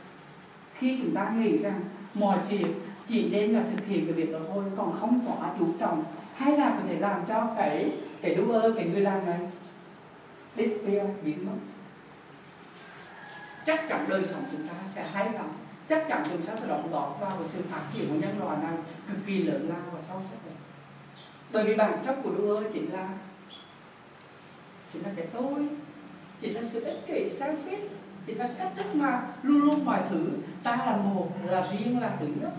Khi chúng ta nghĩ rằng mọi chuyện chỉ nên là thực hiện cái việc đó thôi, còn không có chú trọng hay là có thể làm cho cái cái đu ơ, cái người làm này. Disappear biến mất chắc chắn đời sống chúng ta sẽ hay lắm. Chắc chắn chúng ta sẽ đóng góp vào sự phát triển của nhân loại này cực kỳ lớn lao và sâu sắc này bởi vì bản chất của đua chính là chính là cái tôi, chính là sự ích kỷ sai phết chính là cách thức mà luôn luôn mọi thứ, ta là một, là riêng, là thứ nhất.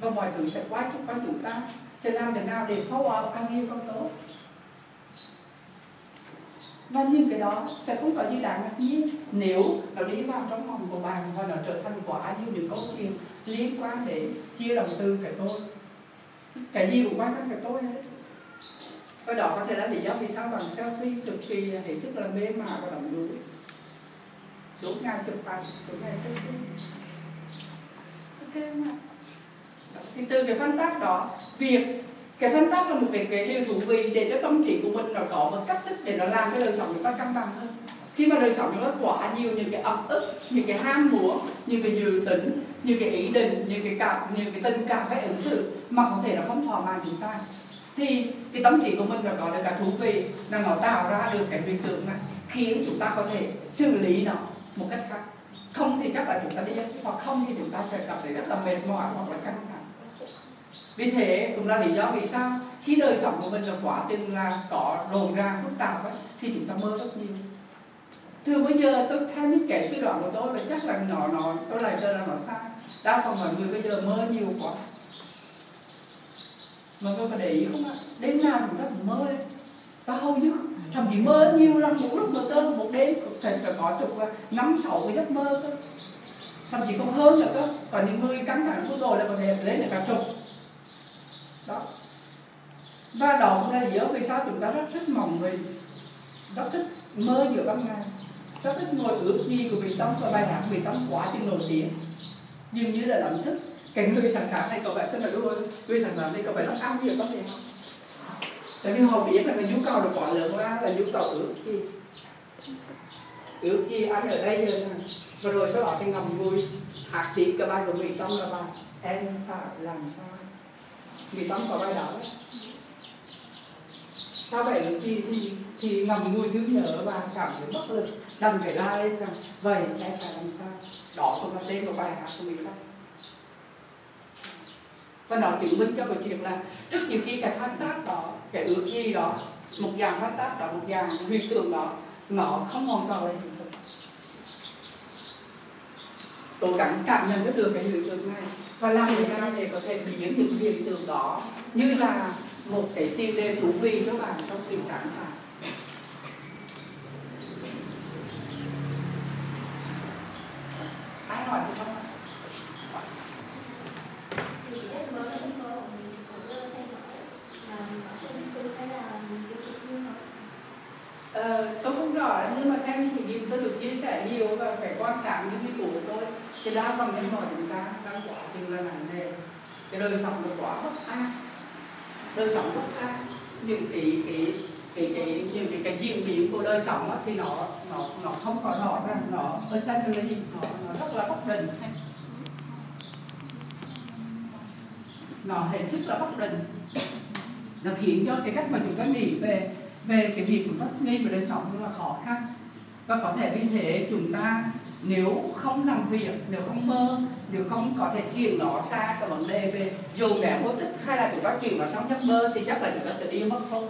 Và mọi thứ sẽ quay chung quanh chúng ta, sẽ làm thế nào để sâu vào càng nhiều càng tốt và những cái đó sẽ không có gì đáng ngạc nhiên. Nếu nó đi vào trong lòng của bạn và nó trở thành quá nhiều những câu chuyện liên quan đến chia đồng từ cái tôi cái gì cũng quan trọng cái tôi hết. Và đó có thể là lý do vì sao bằng selfie cực kỳ hết sức là mê mà và động núi suốt ngày chụp ảnh suốt ngày selfie. Ok không ạ. Thì từ cái phân tác đó việc cái phân tách là một cái, cái điều thú vị để cho tâm trí của mình nó có một cách thức để nó làm cái đời sống chúng ta cân bằng hơn. Khi mà đời sống chúng ta quá nhiều những cái ấp ức những cái ham muốn những cái dự tính những cái ý định những cái cảm những cái tình cảm cái ứng xử mà có thể là không thỏa mãn chúng ta thì cái tâm trí của mình nó có được cả thú vị là nó tạo ra được cái hiện tượng này khiến chúng ta có thể xử lý nó một cách khác. Không thì chắc là chúng ta đi hoặc không thì chúng ta sẽ cảm thấy rất là mệt mỏi hoặc là căng thẳng vì thế cũng là lý do vì sao khi đời sống của mình là quá trình là có rộn ràng phức tạp ấy, thì chúng ta mơ rất nhiều. Từ bây giờ tôi theo những kẻ suy đoán của tôi là chắc là nó nó tôi lại cho là nó sai. Đa phần mọi người bây giờ mơ nhiều quá. Mọi người có để ý không ạ? Đêm nào chúng ta cũng mơ. Đấy và hầu như thậm chí mơ nhiều lắm một lúc mà tơ một đêm sẽ, sẽ có chục năm sáu cái giấc mơ cơ. Thậm chí còn hơn nữa cơ còn những người căng thẳng của tôi là có thể lên được cả chục đó. Và đó cũng là lý do vì sao chúng ta rất thích mong mình rất thích mơ giữa ban ngày rất thích ngồi ước gì của vị tâm và bài hát vị tâm quá chừng nổi tiếng. Dường như là làm thức cái người sản phẩm này cậu phải tức là đúng rồi người sản phẩm này cậu phải nó ăn nhiều có thể không tại vì họ biết là cái nhu cầu được quá lớn ra là nhu cầu ước chi ước chi ăn ở đây giờ này và rồi sau đó thì ngầm vui hạt thịt cái bài của mình tâm là bài, em phải làm sao? Mình tâm có bài đó. Đấy sao vậy thì, thì thì ngầm ngùi thứ nhớ và cảm thấy bất lực. Đành phải la lên rằng vậy em phải làm sao? Đó cũng là tên của bài hát của mình đó. Và nó chứng minh cho cái chuyện là rất nhiều khi cái phát tác đó cái ước gì đó một dạng phát tác đó một dạng hiện tượng đó nó không hoàn toàn là hiện thực. Cố gắng cảm nhận được cái hiện tượng này và làm thế nào để có thể biến những hiện tượng đó. Như là một cái tiêu đề thú vị cho bạn trong sự sáng tạo. Ai hỏi thì không Ờ, tôi không rõ nhưng mà theo những gì tôi được chia sẻ nhiều và phải quan sát những cái của tôi thì đa phần nhân loại chúng ta đang quá chừng là nặng nề cái đời sống nó quá bất an đời sống bất an những cái cái cái cái những cái, cái diễn biến của đời sống thì nó nó nó không có rõ ràng nó ở xa nó nó, rất là bất định. Nó hết sức là bất định. Nó khiến cho cái cách mà chúng ta nghĩ về về cái việc chúng ta nghi về đời sống rất là khó khăn. Và có thể vì thế chúng ta nếu không làm việc nếu không mơ, nếu không có thể chuyển nó xa cái vấn đề về dù để vô tích hay là chúng ta chuyển nó sang giấc mơ thì chắc là chúng ta sẽ đi mất thôi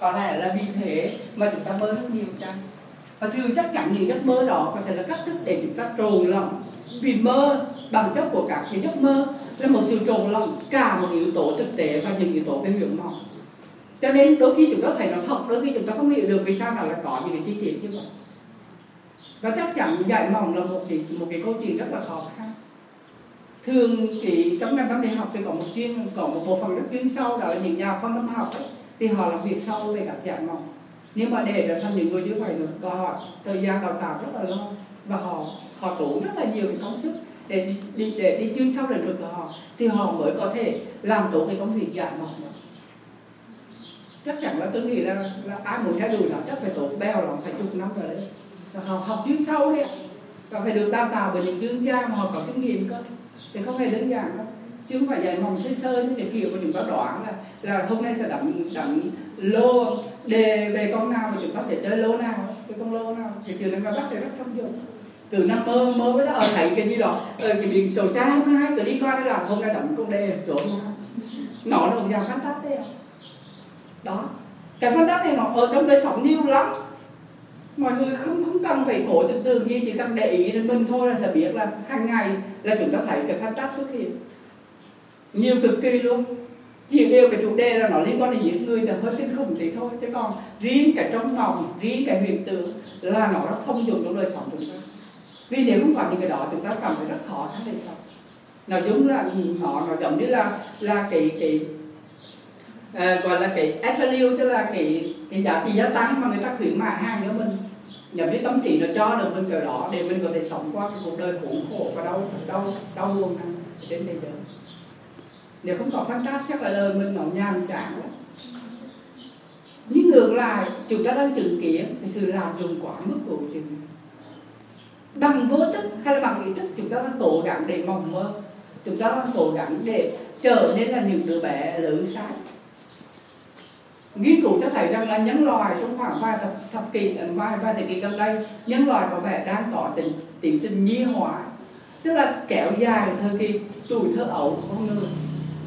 có lẽ là vì thế mà chúng ta mơ rất nhiều chăng? Và thường chắc chắn những giấc mơ đó có thể là cách thức để chúng ta trồn lòng vì mơ, bằng chất của các cái giấc mơ là một sự trồn lòng cả một yếu tố thực tế và những yếu tố về huyền mộng. cho nên đôi khi chúng ta thấy nó thật, đôi khi chúng ta không hiểu được vì sao nào lại có những cái chi tiết như vậy và chắc chắn giải mỏng là một cái một cái câu chuyện rất là khó khăn. Thường thì trong ngành tâm lý học thì có một chuyên có một bộ phận rất chuyên sâu đó là những nhà phân tâm học ấy, thì họ làm việc sâu về các giải mỏng nhưng mà để trở thành những người như vậy được đòi hỏi thời gian đào tạo rất là lâu và họ họ tốn rất là nhiều cái công sức để đi để đi chuyên sâu lĩnh vực của họ thì họ mới có thể làm tốt cái công việc giải mỏng chắc chắn là tôi nghĩ là, là ai muốn theo đuổi nó chắc phải tốt bèo lắm phải chục năm rồi đấy học học chuyên sâu đấy. Và phải được đào tạo bởi những chuyên gia mà họ có kinh nghiệm cơ thì không hề đơn giản đâu. Chứ không phải dạy mỏng sơ sơ như cái kiểu mà chúng ta đoán là là hôm nay sẽ đánh đánh lô đề về con nào mà chúng ta sẽ chơi lô nào cái con lô nào. Thì kiểu này bắt thì rất thông dụng. Từ năm mơ mơ với đó ở thấy cái gì đó ở cái biển sầu xa hai cứ đi qua đây làm, hôm nay đánh con đề, số nó là một dạng phát tác đấy đó. Cái phát tác này nó ở trong đời sống nhiều lắm mọi người không không cần phải ngồi từ từ như chỉ cần để ý đến mình thôi là sẽ biết là hàng ngày là chúng ta thấy cái phát tác xuất hiện. Nhiều cực kỳ luôn. Chỉ yêu cái chủ đề là nó liên quan đến giết người là hơi kinh khủng thế thôi. Chứ còn riêng cái trong lòng riêng cái hiện tượng là nó rất thông dụng trong đời sống chúng ta. Vì nếu không có những cái đó chúng ta cảm thấy rất khó trong đời sống. Nó giống là ừ, nó nó giống như là là cái cái à, gọi là cái add value tức là cái thì giá trị gia tăng mà người ta khuyến mại hàng cho mình, giống như tâm trí nó cho được mình cái đó để mình có thể sống qua cái cuộc đời khốn khổ và đau đau đau buồn này trên thế giới. Nếu không có phát tác chắc là đời mình nó nhàm chán lắm. Nhưng ngược lại, chúng ta đang chứng kiến cái sự làm dùng quá mức của chúng bằng vô thức hay là bằng ý thức, chúng ta đang cố gắng để mong mơ. Chúng ta đang cố gắng để trở nên là những đứa bé lớn sáng nghiên cứu cho thấy rằng là nhân loại trong khoảng vài thập, thập kỷ ờ, vài vài thế kỷ gần đây nhân loại có vẻ đang có tình tiến trình nhi hóa tức là kéo dài thời kỳ tuổi thơ ấu của con người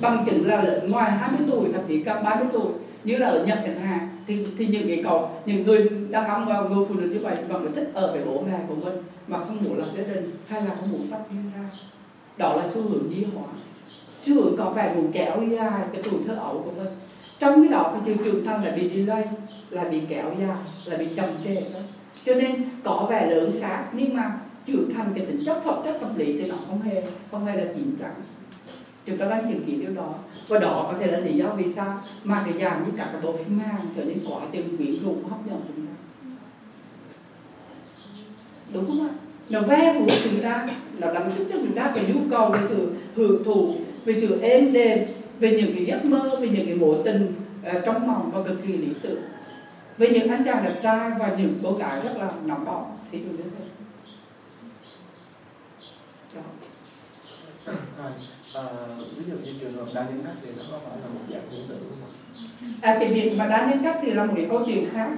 bằng chứng là ngoài 20 tuổi thậm chí cả 30 tuổi như là ở Nhật chẳng hạn thì, thì những cái cậu những người đàn ông và người phụ nữ như vậy vẫn thích ở với bố mẹ của mình mà không muốn lập gia đình hay là không muốn tách riêng ra. Đó là xu hướng nhi hóa xu hướng có vẻ muốn kéo dài cái tuổi thơ ấu của mình trong cái đó cái sự trưởng thành là bị delay là bị kéo dài, là bị chậm trễ đó. Cho nên có vẻ lớn sáng nhưng mà trưởng thành cái tính chất phẩm chất tâm lý thì nó không hề không hề là chín chắn. Chúng ta đang chứng kiến điều đó. Và đó có thể là lý do vì sao mà cái dạng như các cái bộ phim Hàn trở nên quá tiền quyến rũ, hấp dẫn chúng ta. Đúng không ạ? Nó ve vuốt chúng ta, nó đánh thức cho chúng ta cái nhu cầu về sự hưởng thụ, về sự êm đềm về những cái giấc mơ về những cái mối tình uh, trong mộng và cực kỳ lý tưởng. Về những anh chàng đẹp trai và những cô gái rất là nóng bỏng thì chúng ta à, ví dụ như trường hợp đa nhân cách thì nó có phải là một dạng hiện tượng không à, cái việc mà đa nhân cách thì là một cái câu chuyện khác.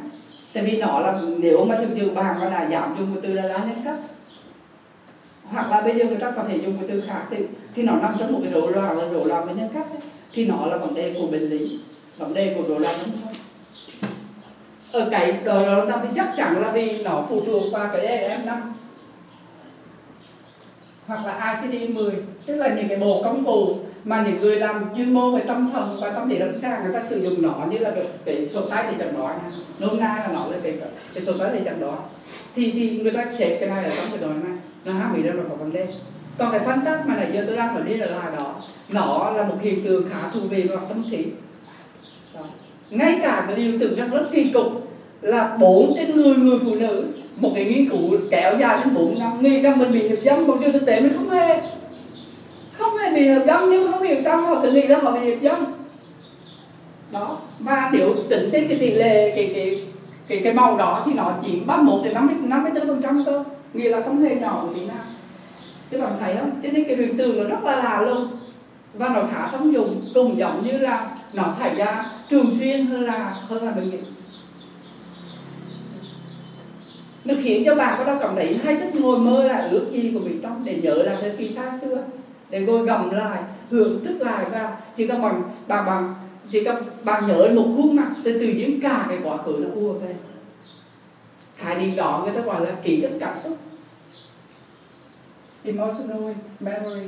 Tại vì nó là nếu mà thực sự bàn mà là giảm dùng một từ là đa nhân cách hoặc là bây giờ người ta có thể dùng cái từ khác thì, thì nó nằm trong một cái rối loạn là rối loạn về nhân cách ấy. thì nó là vấn đề của bệnh lý vấn đề của rối loạn tâm thần ở cái đó nó nằm thì chắc chắn là vì nó phụ thuộc vào cái EM năm. Hoặc là ICD-10 tức là những cái bộ công cụ mà những người làm chuyên môn về tâm thần và tâm lý lâm sàng người ta sử dụng nó như là cái, cái số tay để chẩn đoán nôm na là nó là cái cái số tay để chẩn đoán. Thì thì người ta xếp cái này ở trong cái đoạn này nó hát bị ra vào có vấn đề còn cái phân tích mà nãy giờ tôi đang nói đi là là đó, nó là một hiện tượng khá thú vị và tâm trí. Đó. ngay cả cái điều tưởng rằng rất kỳ cục là bốn trên người người phụ nữ, một cái nghiên cứu kéo dài đến bốn năm nghi rằng mình bị hiệp dâm, một điều thực tế mình không hề không hề bị hiệp dâm, nhưng không hiểu sao họ tự nghĩ rằng họ bị hiệp dâm. Đó. Và nếu tính trên cái tỷ lệ, cái cái cái cái màu đó thì nó chỉ 31 đến 50 54 phần trăm thôi nghĩa là không hề nhỏ một tí nào. Chứ bạn thấy không? Cho nên cái hiện tượng nó rất là lạ luôn và nó khá thông dụng cùng giống như là nó xảy ra thường xuyên hơn là hơn là bệnh viện. Nó khiến cho bà có đâu cảm thấy hay thích ngồi mơ là ước gì của mình trong, để nhớ là thời kỳ xa xưa. Để ngồi gầm lại, hưởng thức lại và chỉ cần bằng bà bằng chỉ cần bà nhớ một khuôn mặt từ từ những cả cái quá khứ nó ùa về. Khái niệm đó người ta gọi là ký ức cảm xúc emotional memory.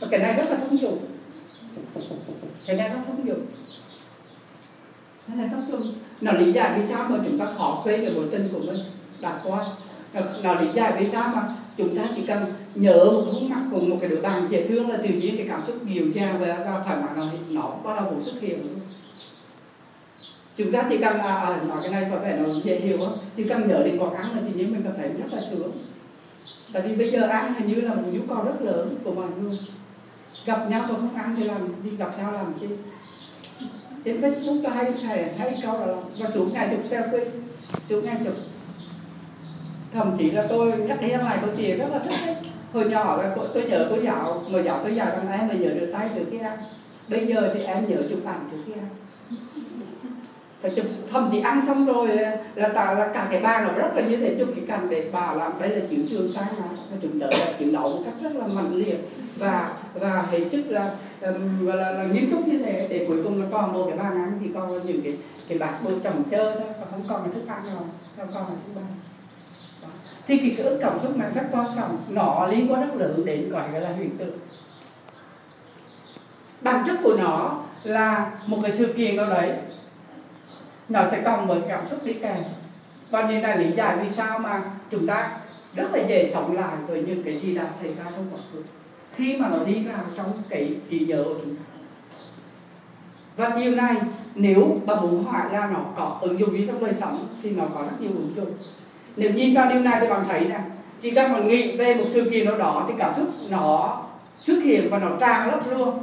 Và cái này rất là thông dụng. Cái này nó thông dụng. Cái này thông dụng. Nó lý giải vì sao mà chúng ta khó quên cái mối tình của mình. Đã qua. Nó, nó lý giải vì sao mà chúng ta chỉ cần nhớ một khuôn mặt của một cái đứa bạn dễ thương là tự nhiên cái cảm xúc dịu dàng và, và thoải mái nó nó bắt đầu một xuất hiện chúng ta chỉ cần là à, nói cái này có vẻ nó dễ hiểu không chỉ cần nhớ đến quán ăn là tự nhiên mình cảm thấy rất là sướng. Tại vì bây giờ ăn hình như là một nhu cầu rất lớn của mọi người. Gặp nhau mà không ăn thì làm đi gặp nhau làm chi? Trên Facebook có hay hay hay câu là và xuống ngày chụp selfie. Xuống ngày chụp. Thậm chí là tôi nhắc đi nhắc lại câu chuyện rất là thích đấy hồi nhỏ là tôi nhớ cô giáo người giáo tôi dạy rằng em mà nhớ được tay từ kia bây giờ thì em nhớ chụp ảnh từ kia ăn phải chụp thầm thì ăn xong rồi là, là, là cả cái bàn nó rất là như thế chụp cái cành để bà làm đây là chịu trường tay mà nó chụp đỡ là chịu đậu một cách rất là mạnh liệt và và hết sức là, là, là, là nghiêm túc như thế. Để cuối cùng là còn một cái bàn ăn thì còn những cái cái bát bôi chồng chơi thôi còn không còn là thức ăn rồi không còn là thức ăn. Thì cái cái ức cảm xúc này rất quan trọng nó liên quan rất lớn đến gọi là hiện tượng. Bản chất của nó là một cái sự kiện nào đấy nó sẽ cộng với cảm xúc đi kèm. Và nên là lý giải vì sao mà chúng ta rất là dễ sống lại với những cái gì đã xảy ra trong quá khứ. Khi mà nó đi vào trong cái trí nhớ của chúng ta. Và điều này, nếu bà muốn hỏi là nó có ứng dụng gì trong đời sống, thì nó có rất nhiều ứng dụng. Nếu nhìn vào điều này thì bạn thấy nè, chỉ cần bạn nghĩ về một sự kiện nào đó thì cảm xúc nó xuất hiện và nó tràn lấp luôn.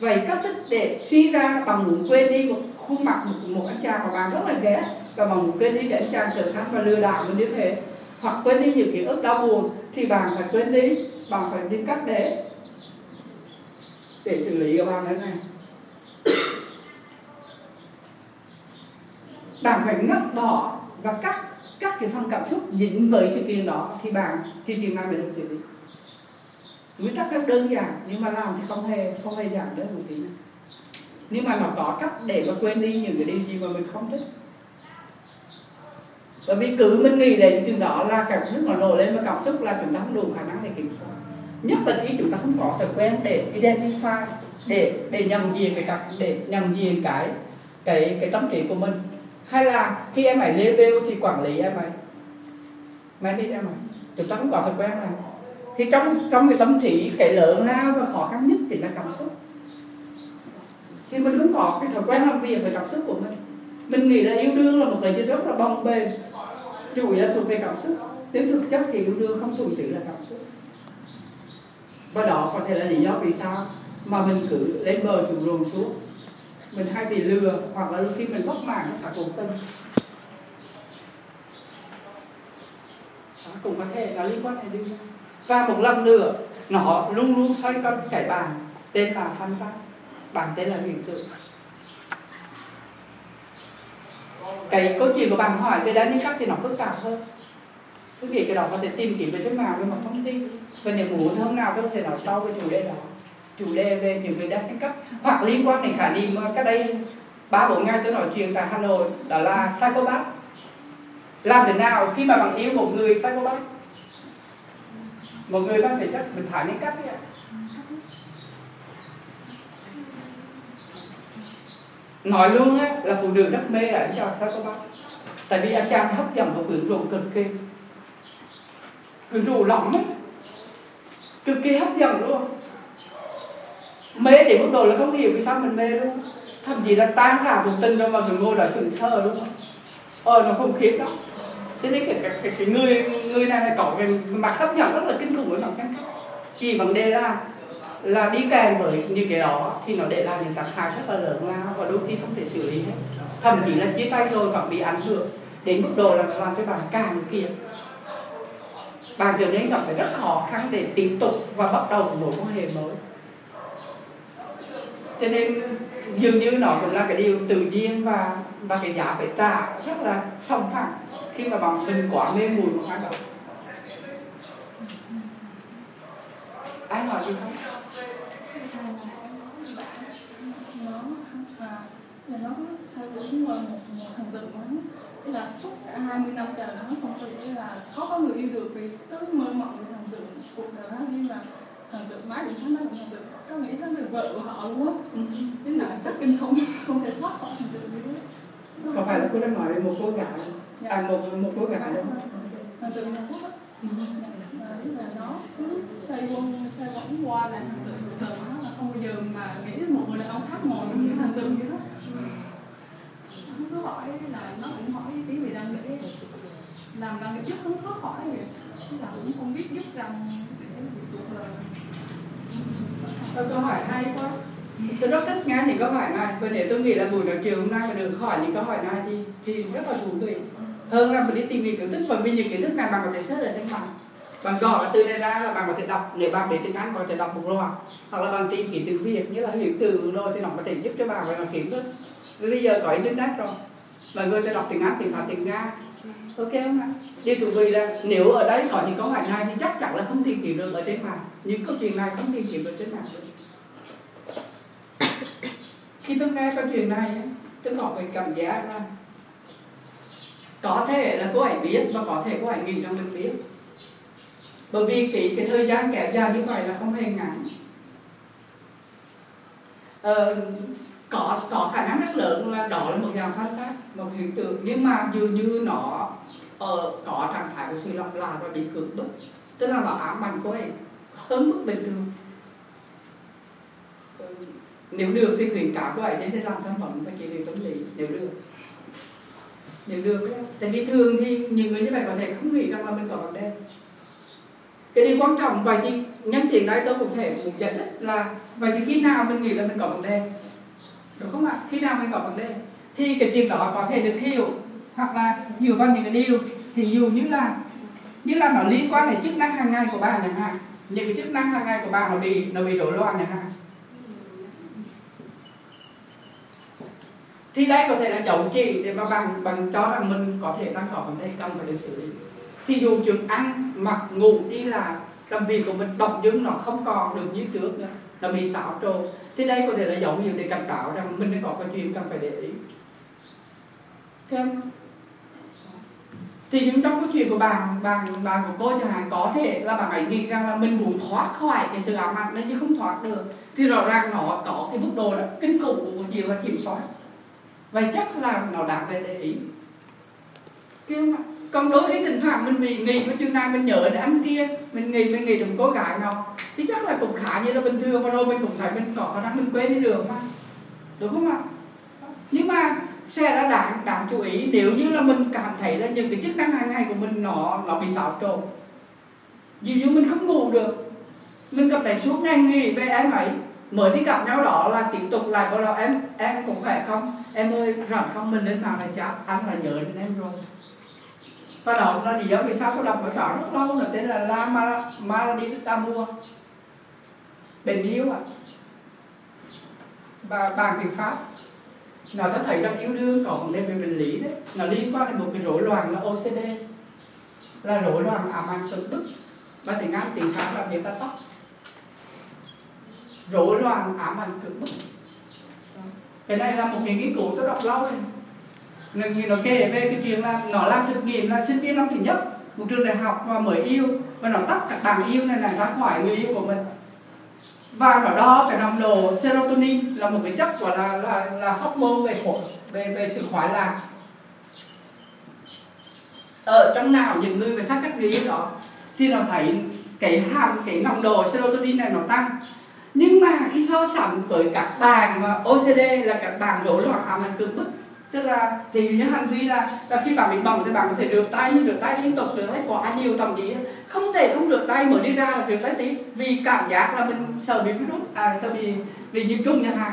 Vậy cách thức để suy ra bằng muốn quên đi một khuôn mặt một, một anh chàng mà bạn rất là ghét. Và bạn quên đi để anh chàng sợ thắng và lừa đảo mình như thế. Hoặc quên đi những ký ức đau buồn thì bạn phải quên đi. Bạn phải tìm cách để để xử lý các bạn thế này. Bạn phải ngắt bỏ và cắt các cái phần cảm xúc dính với sự kiện đó thì bạn thì tìm này mới được xử lý. Nguyên tắc rất đơn giản nhưng mà làm thì không hề không hề giảm đơn một tí nào nhưng mà nó có cách để mà quên đi những cái điều gì mà mình không thích. Bởi vì cứ mình nghĩ đến chuyện đó là cảm xúc nó nổi lên và cảm xúc là chúng ta không đủ khả năng để kiểm soát. Nhất là khi chúng ta không có thói quen để identify, để để nhận diện cái cảm để nhận diện cái cái cái tâm trí của mình. Hay là khi em ấy label thì quản lý em ấy. Manage em ấy chúng ta không có thói quen này. Thì trong trong cái tâm trí cái lớn lao và khó khăn nhất thì là cảm xúc thì mình không có cái thói quen làm việc về cảm xúc của mình. Mình nghĩ là yêu đương là một cái gì rất là bồng bềnh. Chủ yếu là thuộc về cảm xúc. Nếu thực chất thì yêu đương không thuần túy là cảm xúc. Và đó có thể là lý do vì sao mà mình cứ lên bờ xuống ruộng xuống. Mình hay bị lừa, hoặc là khi mình bất mãn cả cuộc tình. Cũng có thể là liên quan đến điều và một lần nữa, nó luôn luôn xoay quanh cái bàn tên là phan pháp bằng tên là hiện tượng cái câu chuyện của bạn hỏi về đánh cấp thì nó phức tạp hơn. Quý vị cái đó có thể tìm kiếm về thế nào về mặt thông tin. Và nếu muốn hôm nào tôi sẽ nói sau về chủ đề đó. Chủ đề về những người đánh cấp hoặc liên quan đến khả niệm cách đây ba, bốn ngày tôi nói chuyện tại Hà Nội, đó là psychopath. Làm thế nào khi mà bạn yêu một người psychopath? Một người đang thể chất mình thả đến cấp vậy nói luôn á là phụ nữ rất mê ảnh cho psychopath tại vì anh chàng hấp dẫn và quyến rũ cực kỳ. Quyến rũ lắm ấy cực kỳ hấp dẫn luôn. Mê đến mức độ là không hiểu vì sao mình mê luôn. Thậm chí là tan cả một tình đâu mà mình ngồi đó sững sờ luôn. Ờ nó không khiếp lắm. Thế nên cái, cái, cái, cái người người này là có cái mặt hấp dẫn rất là kinh khủng với mặt khác chỉ vấn đề là là đi kèm với những cái đó thì nó để lại những tác hại rất là lớn lao và đôi khi không thể xử lý hết. Thậm chí là chia tay rồi còn bị ảnh hưởng đến mức độ là nó làm cho bạn càng kia. Bạn trở nên gặp phải rất khó khăn để tiếp tục và bắt đầu một mối quan hệ mới. Cho nên dường như nó cũng là cái điều tự nhiên và và cái giá phải trả rất là song phẳng khi mà bằng mình quá mê mùi một ai đó ai hỏi gì không? Là nó sao đúng một, một thần tượng nó tức là suốt cả 20 năm trời nó không có nghĩa là có có người yêu được vì cứ mơ mộng về thần tượng cuộc đời nó nhưng mà thần tượng má cũng thấy nó là thần tượng có nghĩ nó là vợ của họ luôn á. Nên là rất kinh khủng không thể thoát khỏi thần tượng như thế. Có phải là cô đang nói về một cô gái? À một một cô gái không? thần tượng Hàn Quốc á. Đấy là nó cứ xoay quân xoay vẫn qua là thần tượng đời nó. Là không bao giờ mà nghĩ một người đàn ông khác ngồi như thần tượng như thế không cứ hỏi là nó cũng hỏi tí người đang để làm đang giúp không có hỏi gì Thế là cũng không biết giúp rằng để cuộc đời Tôi câu hỏi hay quá. Tôi rất thích nghe những câu hỏi này. Và nếu tôi nghĩ là buổi nói chuyện hôm nay mà được hỏi những câu hỏi này thì, thì rất là thú vị. Hơn là mình đi tìm hiểu kiến thức Và vì những kiến thức này bạn có thể search ở trên mạng. Bạn gõ cái từ này ra là bạn có thể đọc. Nếu bạn biết tiếng Anh có thể đọc một loạt. Hoặc là bạn tìm kiếm tiếng Việt như là hiểu từ rồi Thì nó có thể giúp cho bạn về mặt kiến thức. Bây giờ có internet rồi Bạn có thể đọc tiếng Anh, tiếng Pháp, tiếng Nga. Ok không ạ? Điều thú vị là nếu ở đây có những câu hỏi này thì chắc chắn là không tìm kiếm được ở trên mạng. Những câu chuyện này không tìm kiếm được trên mạng được Khi tôi nghe câu chuyện này tôi có cái cảm giác là có thể là cô ấy biết và có thể cô ấy nghĩ rằng mình biết bởi vì cái, cái thời gian kéo dài như vậy là không hề ngắn. Ờ, có có khả năng rất lớn là đó là một dạng phát tác, một hiện tượng. Nhưng mà dường như nó ở, có trạng thái của sự lặp lại và bị cưỡng bức. Tức là nó ám ảnh của ấy hơn mức bình thường. Nếu được thì khuyến cáo của ấy đến làm tham vấn và trị liệu tâm lý, nếu được. Nếu được ấy. tại vì thường thì những người như vậy có thể không nghĩ rằng là mình có vấn đề. Cái điều quan trọng, vậy thì nhân tiện đây tôi cũng thể một giải thích là, vậy thì khi nào mình nghĩ là mình có vấn đề? Đúng không ạ? Khi nào mình có vấn đề? Thì cái chuyện đó có thể được hiểu. Hoặc là dựa vào những cái điều thì dù như là như là nó liên quan đến chức năng hàng ngày của bạn chẳng hạn. Những cái chức năng hàng ngày của bạn nó bị nó bị rối loạn chẳng hạn. Thì đây có thể là dấu chỉ để mà bằng bằng cho rằng mình có thể đang có vấn đề cần phải được xử lý. Thì dù chuyện ăn, mặc, ngủ, đi làm làm việc của mình đọc dưng nó không còn được như trước nữa. Nó bị xáo trộn thì đây có thể là dấu hiệu để cảnh báo rằng mình nên có cái chuyện cần phải để ý. Thêm thì những trong cái chuyện của bạn bạn bạn của cô chẳng hạn, có thể là bạn ấy nghĩ rằng là mình muốn thoát khỏi cái sự ám ảnh đấy nhưng không thoát được. Thì rõ ràng nó có cái mức độ là kinh khủng của nhiều và kiểm soát. Vậy chắc là nó đáng để để ý. Kia mà còn đôi khi thỉnh thoảng mình nghỉ nghĩ với chuyện này mình nhớ đến anh kia, mình nghĩ mình nghĩ đến cô gái nào. Thì chắc là cũng khá như là bình thường và rồi, mình cũng thấy mình có khả năng mình quên đi được mà. Đúng không ạ? Nhưng mà xe đã đáng đáng chú ý, nếu như là mình cảm thấy là những cái chức năng hàng ngày của mình nó nó bị xáo trộn. Ví dụ mình không ngủ được, mình cảm thấy suốt ngày nghỉ về em ấy, mới đi gặp nhau đó là tiếp tục lại bảo là em em cũng khỏe không? Em ơi, rảnh không? Mình lên mạng này chắc anh là nhớ đến em rồi và đọc là thì giống vì sao tôi đọc cái trò rất lâu là tên là La Ma Maladi Tamua bệnh yêu ạ. À. và bàn tiếng pháp. Nó ta thấy rằng yêu đương có vấn đề về bệnh lý đấy. Nó liên quan đến một cái rối loạn là OCD là rối loạn ám ảnh cực bức. Và tiếng Anh, tiếng Pháp là biệt tóc rối loạn ám ảnh cưỡng bức. Cái này là một cái nghiên cứu tôi đọc lâu rồi như nó kể về cái chuyện là nó làm thực nghiệm là sinh viên năm thứ nhất một trường đại học và mới yêu. Và nó tắt các bạn yêu này này ra khỏi người yêu của mình. Và nó đo cái nồng độ serotonin là một cái chất gọi là là là hormone về khổ về về sự khoái lạc. Ở trong não những người về sát các người đó, thì nó thấy cái hàm, cái nồng độ serotonin này nó tăng. Nhưng mà khi so sánh với các bạn mà OCD là các bạn rối loạn à, ám ảnh cực bức tức là thì như hành vi là, là khi bạn bị bỏng thì bạn có thể rửa tay nhưng rửa tay liên tục rửa tay quá nhiều thậm chí không thể không rửa tay mở đi ra là rửa tay tí. Vì cảm giác là mình sợ bị virus à sợ bị bị nhiễm trùng chẳng hạn.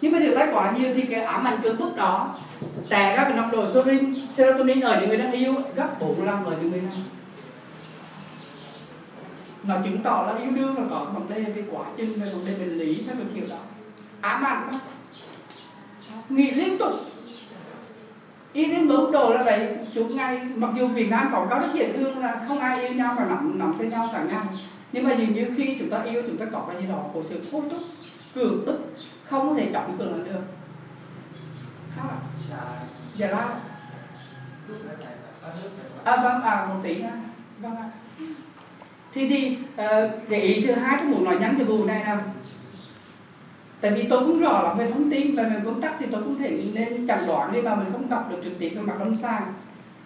Nhưng mà rửa tay quá nhiều thì cái ám ảnh cưỡng bức đó tè ra cái nồng độ serotonin ở những người đang yêu gấp bốn lần ở những người đang nó chứng tỏ là yêu đương là có vấn đề về quá trình về vấn đề bệnh lý theo cái kiểu đó. Ám ảnh đó nghĩ liên tục y đến bốn đồ là vậy suốt ngày mặc dù Việt Nam có có rất dễ thương là không ai yêu nhau và nằm nằm với nhau cả ngày nhưng mà dường như khi chúng ta yêu chúng ta có cái gì đó của sự thôi thúc cường bức không có thể trọng cường được. Sao ạ? Dạ. La à vâng à một tí nữa vâng ạ. Thì thì uh, cái ý thứ hai tôi muốn nói nhắn cho vụ này là tại vì tôi không rõ lắm về thông tin và về công tác thì tôi không thể nên chẩn đoán đi mà mình không gặp được trực tiếp về mặt lâm sàng.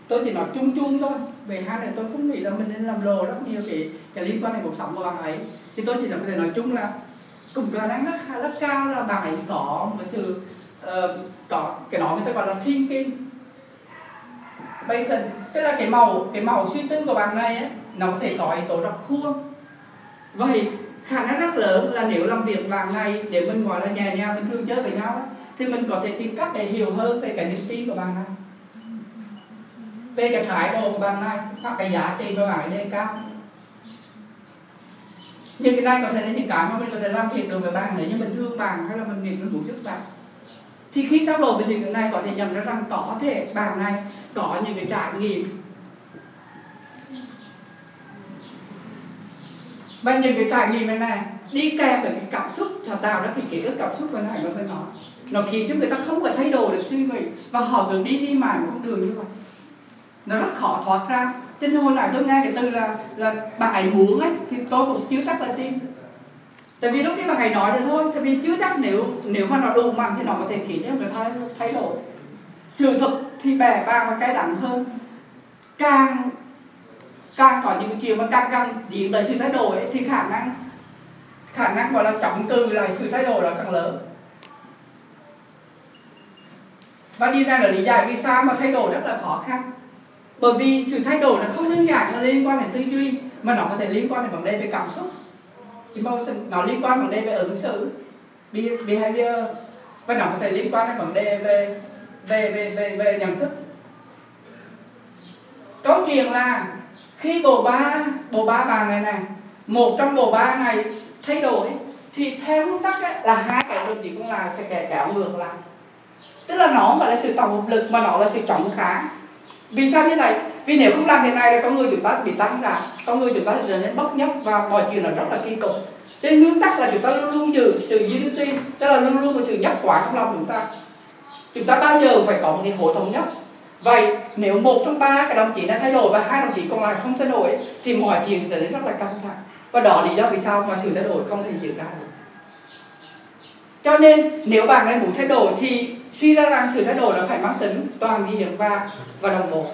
Tôi chỉ nói chung chung thôi. Về hai này tôi không nghĩ là mình nên làm lồ rất nhiều cái cái liên quan đến cuộc sống của bạn ấy. Thì tôi chỉ là có thể nói chung là cùng khả năng rất khá rất cao là bạn ấy có một sự uh, có cái đó người ta gọi là thinking. Giờ tức là cái màu cái màu suy tư của bạn này ấy, nó có thể có yếu tố rập khuôn. Vậy khả năng rất lớn là nếu làm việc vàng này, để mình gọi là nhà nhà mình thương chơi với nhau thì mình có thể tìm cách để hiểu hơn về cái niềm tin của bạn này. Về cái thái độ của bạn này hoặc cái giá trị của bạn ấy cao. Nhưng cái này có thể là những cái mà mình có thể làm việc được với bạn, nếu như mình thương bạn hay là mình nghĩ mình đủ giúp bạn. Thì khi trao đổi này có thể nhận ra rằng có thể bạn này có những cái trải nghiệm và những cái trải nghiệm này này, đi kèm với cái cảm xúc và tạo ra cái ký ức cảm xúc bên này với nó nó khiến cho người ta không có thay đổi được suy nghĩ, và họ cứ đi đi mãi một con đường như vậy. Nó rất khó thoát ra. Cho nên hồi nãy tôi nghe cái từ là là bạn ấy muốn ấy, thì tôi cũng chưa chắc là tin. Tại vì lúc cái bạn ấy nói thì thôi, tại vì chưa chắc nếu nếu mà nó đủ mạnh thì nó có thể khiến cho người ta thay đổi. Sự thực thì bẻ bàng và cay đắng hơn. Càng càng có những chuyện mà càng càng diễn tới sự thay đổi ấy, thì khả năng khả năng gọi là chống từ lại sự thay đổi là càng lớn. Và điều này là lý giải vì sao mà thay đổi rất là khó khăn. Bởi vì sự thay đổi nó không đơn giản là liên quan đến tư duy mà nó có thể liên quan đến vấn đề về cảm xúc emotion nó liên quan vấn đề về ứng xử behavior và nó có thể liên quan đến vấn đề về về về về, về nhận thức. Câu chuyện là khi bộ ba bộ ba bà này này một trong bộ ba này thay đổi thì theo nguyên tắc ấy, là hai cái đơn vị cũng là sẽ kẻ kéo ngược lại. Tức là nó phải là sự tổng hợp lực mà nó là sự trọng kháng vì sao như này vì nếu không làm thế này là con người chúng ta bị tăng ra con người chúng ta trở nên bất nhất và mọi chuyện là rất là kỳ cục. Trên nguyên tắc là chúng ta luôn luôn giữ sự unity tức là luôn luôn có sự nhất quán trong lòng chúng ta. Chúng ta bao giờ phải có một cái hội thống nhất vậy, nếu một trong ba cái đồng chí đã thay đổi và hai đồng chí còn lại không thay đổi thì mọi chuyện trở nên rất là căng thẳng. Và đó là lý do vì sao mà sự thay đổi không thể diễn ra được. Cho nên, nếu bạn đang muốn thay đổi thì suy ra rằng sự thay đổi nó phải mang tính toàn diện và và đồng bộ.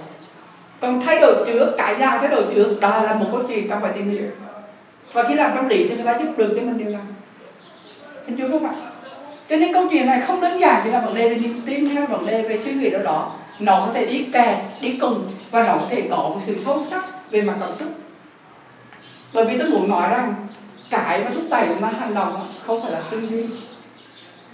Còn thay đổi trước, cái nào thay đổi trước, đó là một câu chuyện trong phải tìm hiểu. Và khi làm tâm lý thì người ta giúp được cho mình điều này. Anh chưa không ạ? Cho nên câu chuyện này không đơn giản chỉ là vấn đề về niềm tin hay vấn đề về suy nghĩ đâu đó nó có thể đi kèm đi cùng và nó có thể có một sự sâu sắc về mặt cảm xúc bởi vì tôi muốn nói rằng cái mà thúc đẩy mà hành động không phải là tư duy.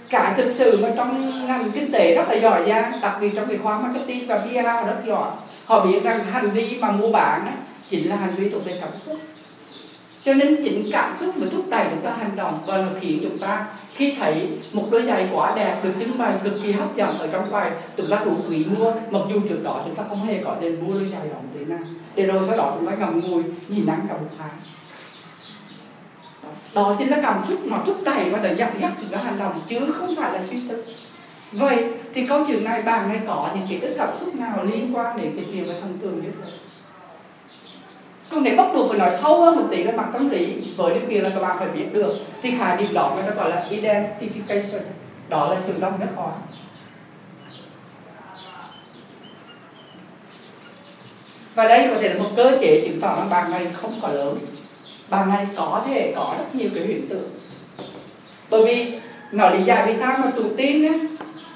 Cái thực sự mà trong ngành kinh tế rất là giỏi giang đặc biệt trong cái khoa marketing và PR họ rất giỏi họ biết rằng hành vi mà mua bán ấy, chính là hành vi thuộc về cảm xúc cho nên chính cảm xúc mới thúc đẩy chúng ta hành động và nó khiến chúng ta, khi thấy một đôi giày quá đẹp, được trưng bày, cực kỳ hấp dẫn ở trong quầy, chúng ta đủ quý mua. Mặc dù trước đó chúng ta không hề có đến mua đôi giày đó một tí nào. Để rồi sau đó chúng ta ngầm ngùi, nhìn nắng cả một tháng đó chính là cảm xúc nó thúc đẩy và dẫn dắt dắt chúng ta hành động, chứ không phải là suy tư. Vậy thì câu chuyện này bạn hay có những cái cảm xúc nào liên quan đến cái chuyện về thần tượng như thế? Không để bắt buộc phải nói sâu hơn một tí về mặt tâm lý. Với điều kiện là các bạn phải biết được thì khả niệm đó người ta gọi là identification. Đó là sự đồng nhất hóa. Và đây có thể là một cơ chế chứng tỏ là bạn này không có lớn. Bạn này có thể có rất nhiều cái hiện tượng. Bởi vì nó lý giải vì sao mà tụ tin ấy,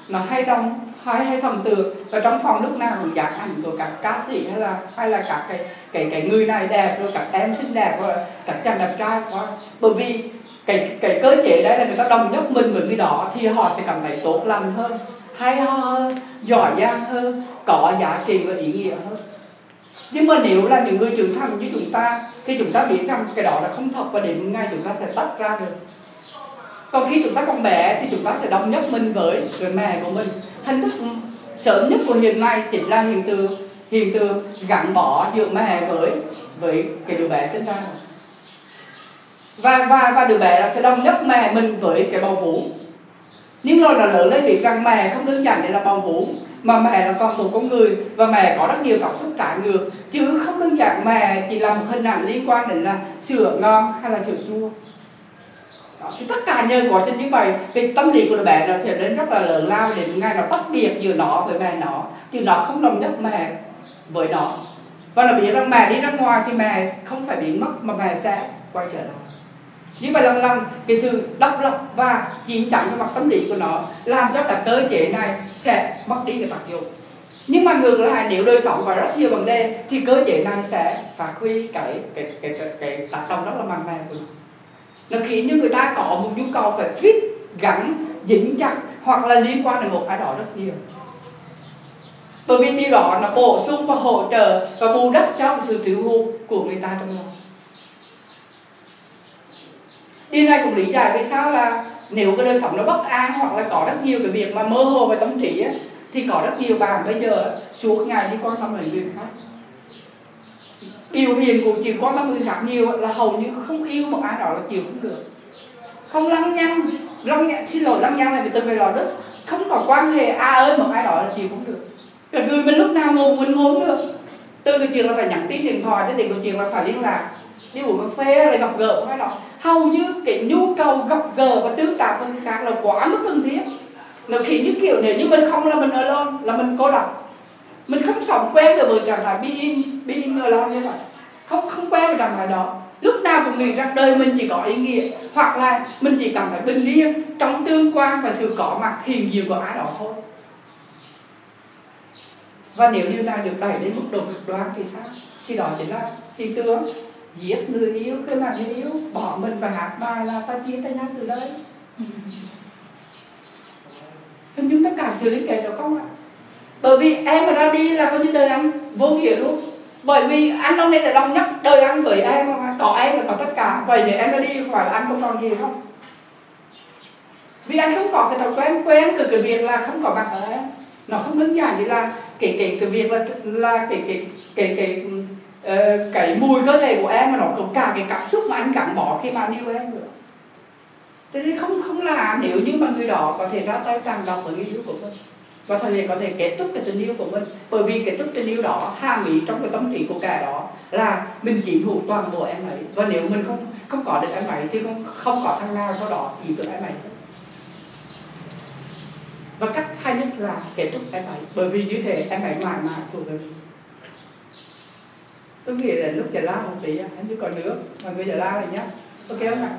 nó hay đồng hay hay thầm tượng và trong phòng lúc nào cũng dán ảnh của các ca sĩ hay là hay là các cái cái cái người này đẹp, rồi các em xinh đẹp, rồi các chàng đẹp trai, quá. Bởi vì cái cái cơ chế đấy là người ta đồng nhất mình với cái đó thì họ sẽ cảm thấy tốt lành hơn, hay ho hơn, giỏi giang hơn, có giá trị và ý nghĩa hơn. Nhưng mà nếu là những người trưởng thành như chúng ta, thì chúng ta biết rằng cái đó là không thật và đến một ngày chúng ta sẽ tách ra được. Còn khi chúng ta còn bé thì chúng ta sẽ đồng nhất mình với người mẹ của mình hình thức sớm nhất của hiện nay chính là hiện tượng hiện tượng gắn bỏ giữa mẹ với với cái đứa bé sinh ra. Và và và đứa bé sẽ đồng nhất mẹ mình với cái bầu vú. Nhưng rồi là lớn lên bị rằng mẹ không đơn giản để là bầu vú, mà mẹ là con một con người, và mẹ có rất nhiều cảm xúc trái ngược, chứ không đơn giản mẹ chỉ là một hình ảnh liên quan đến là sữa ngon hay là sữa chua đó, thì tất cả nhờ có trên như vậy cái tâm lý của đứa bé nó trở nên rất là lớn lao đến ngay nó tách biệt giữa nó với mẹ nó. Chứ nó không đồng nhất mẹ với nó. Và nó biết rằng mẹ đi ra ngoài thì mẹ không phải biến mất mà mẹ sẽ quay trở lại. Như vậy lần lần cái sự độc lập và chín chắn về mặt tâm lý của nó làm cho cả cơ chế này sẽ mất đi cái tác dụng. Nhưng mà ngược lại nếu đời sống và rất nhiều vấn đề thì cơ chế này sẽ phát huy cái cái cái cái, cái tác động rất là mạnh mẽ của nó nó khiến cho người ta có một nhu cầu phải fit gắn dính chặt hoặc là liên quan đến một ai đó rất nhiều. Bởi vì điều đó nó bổ sung và hỗ trợ và bù đắp cho sự thiếu hụt của người ta trong lòng điều này cũng lý giải vì sao là nếu cái đời sống nó bất an hoặc là có rất nhiều cái việc mà mơ hồ về tâm trí á, thì có rất nhiều bạn bây giờ suốt ngày đi quan tâm đến người khác kiều hiền của chiều quan tâm người khác nhiều là hầu như không yêu một ai đó là chịu không được. Không lăng nhăng lăng nhăng, xin lỗi, lăng nhăng là từ về đó đó. Không có quan hệ a ơi một ai đó là chịu không được. Cả người mình lúc nào ngồi mình ngồi được. Từ cái chuyện là phải nhắn tin điện thoại đến cái chuyện là phải liên lạc. Đi uống cà phê hay gặp gỡ cái đó hầu như cái nhu cầu gặp gỡ và tương tác với người khác là quá mức cần thiết. Nó khiến như kiểu nếu như mình không là mình ở luôn là mình cô độc mình không sống quen được với trạng thái be in be in như vậy. Không không quen với trạng thái đó. Lúc nào cũng nghĩ rằng đời mình chỉ có ý nghĩa, hoặc là mình chỉ cảm thấy bình yên trong tương quan và sự có mặt hiền diện của ai đó thôi. Và nếu như ta được đẩy đến mức độ cực đoan thì sao? Thì đó chính là thì tướng giết người yêu khi mà người yêu, bỏ mình và hát bài là ta chia tay nhau từ đây. Hình tất cả sự liên kết được không ạ? Bởi vì em mà ra đi là coi như đời anh vô nghĩa luôn. Bởi vì anh hôm nên là đồng nhất đời anh với em mà có em là có tất cả. Vậy để em ra đi phải là anh không còn gì không? Vì anh không có cái thói quen quen từ cái việc là không có mặt ở em. Nó không đơn giản như là cái cái cái việc là là cái cái cái cái cái, uh, cái mùi cơ thể của em mà nó có cả cái cảm xúc mà anh cảm bỏ khi mà anh yêu em nữa. Thế nên không không là nếu như mà người đó có thể ra tay càng đọc với người yêu của mình và thầy có thể kết thúc cái tình yêu của mình. Bởi vì kết thúc tình yêu đó hàm ý trong cái tâm trí của cả đó là mình chiếm hữu toàn bộ em ấy. Và nếu mình không không có được em ấy thì không không có thằng nào sau đó chỉ được em ấy. Và cách hay nhất là kết thúc em ấy. Bởi vì như thế, em ấy mãi mãi thuộc về mình tôi nghĩ là lúc giờ la một tí à, anh chỉ còn nước. Mà bây giờ la rồi nhá. Ok không ạ?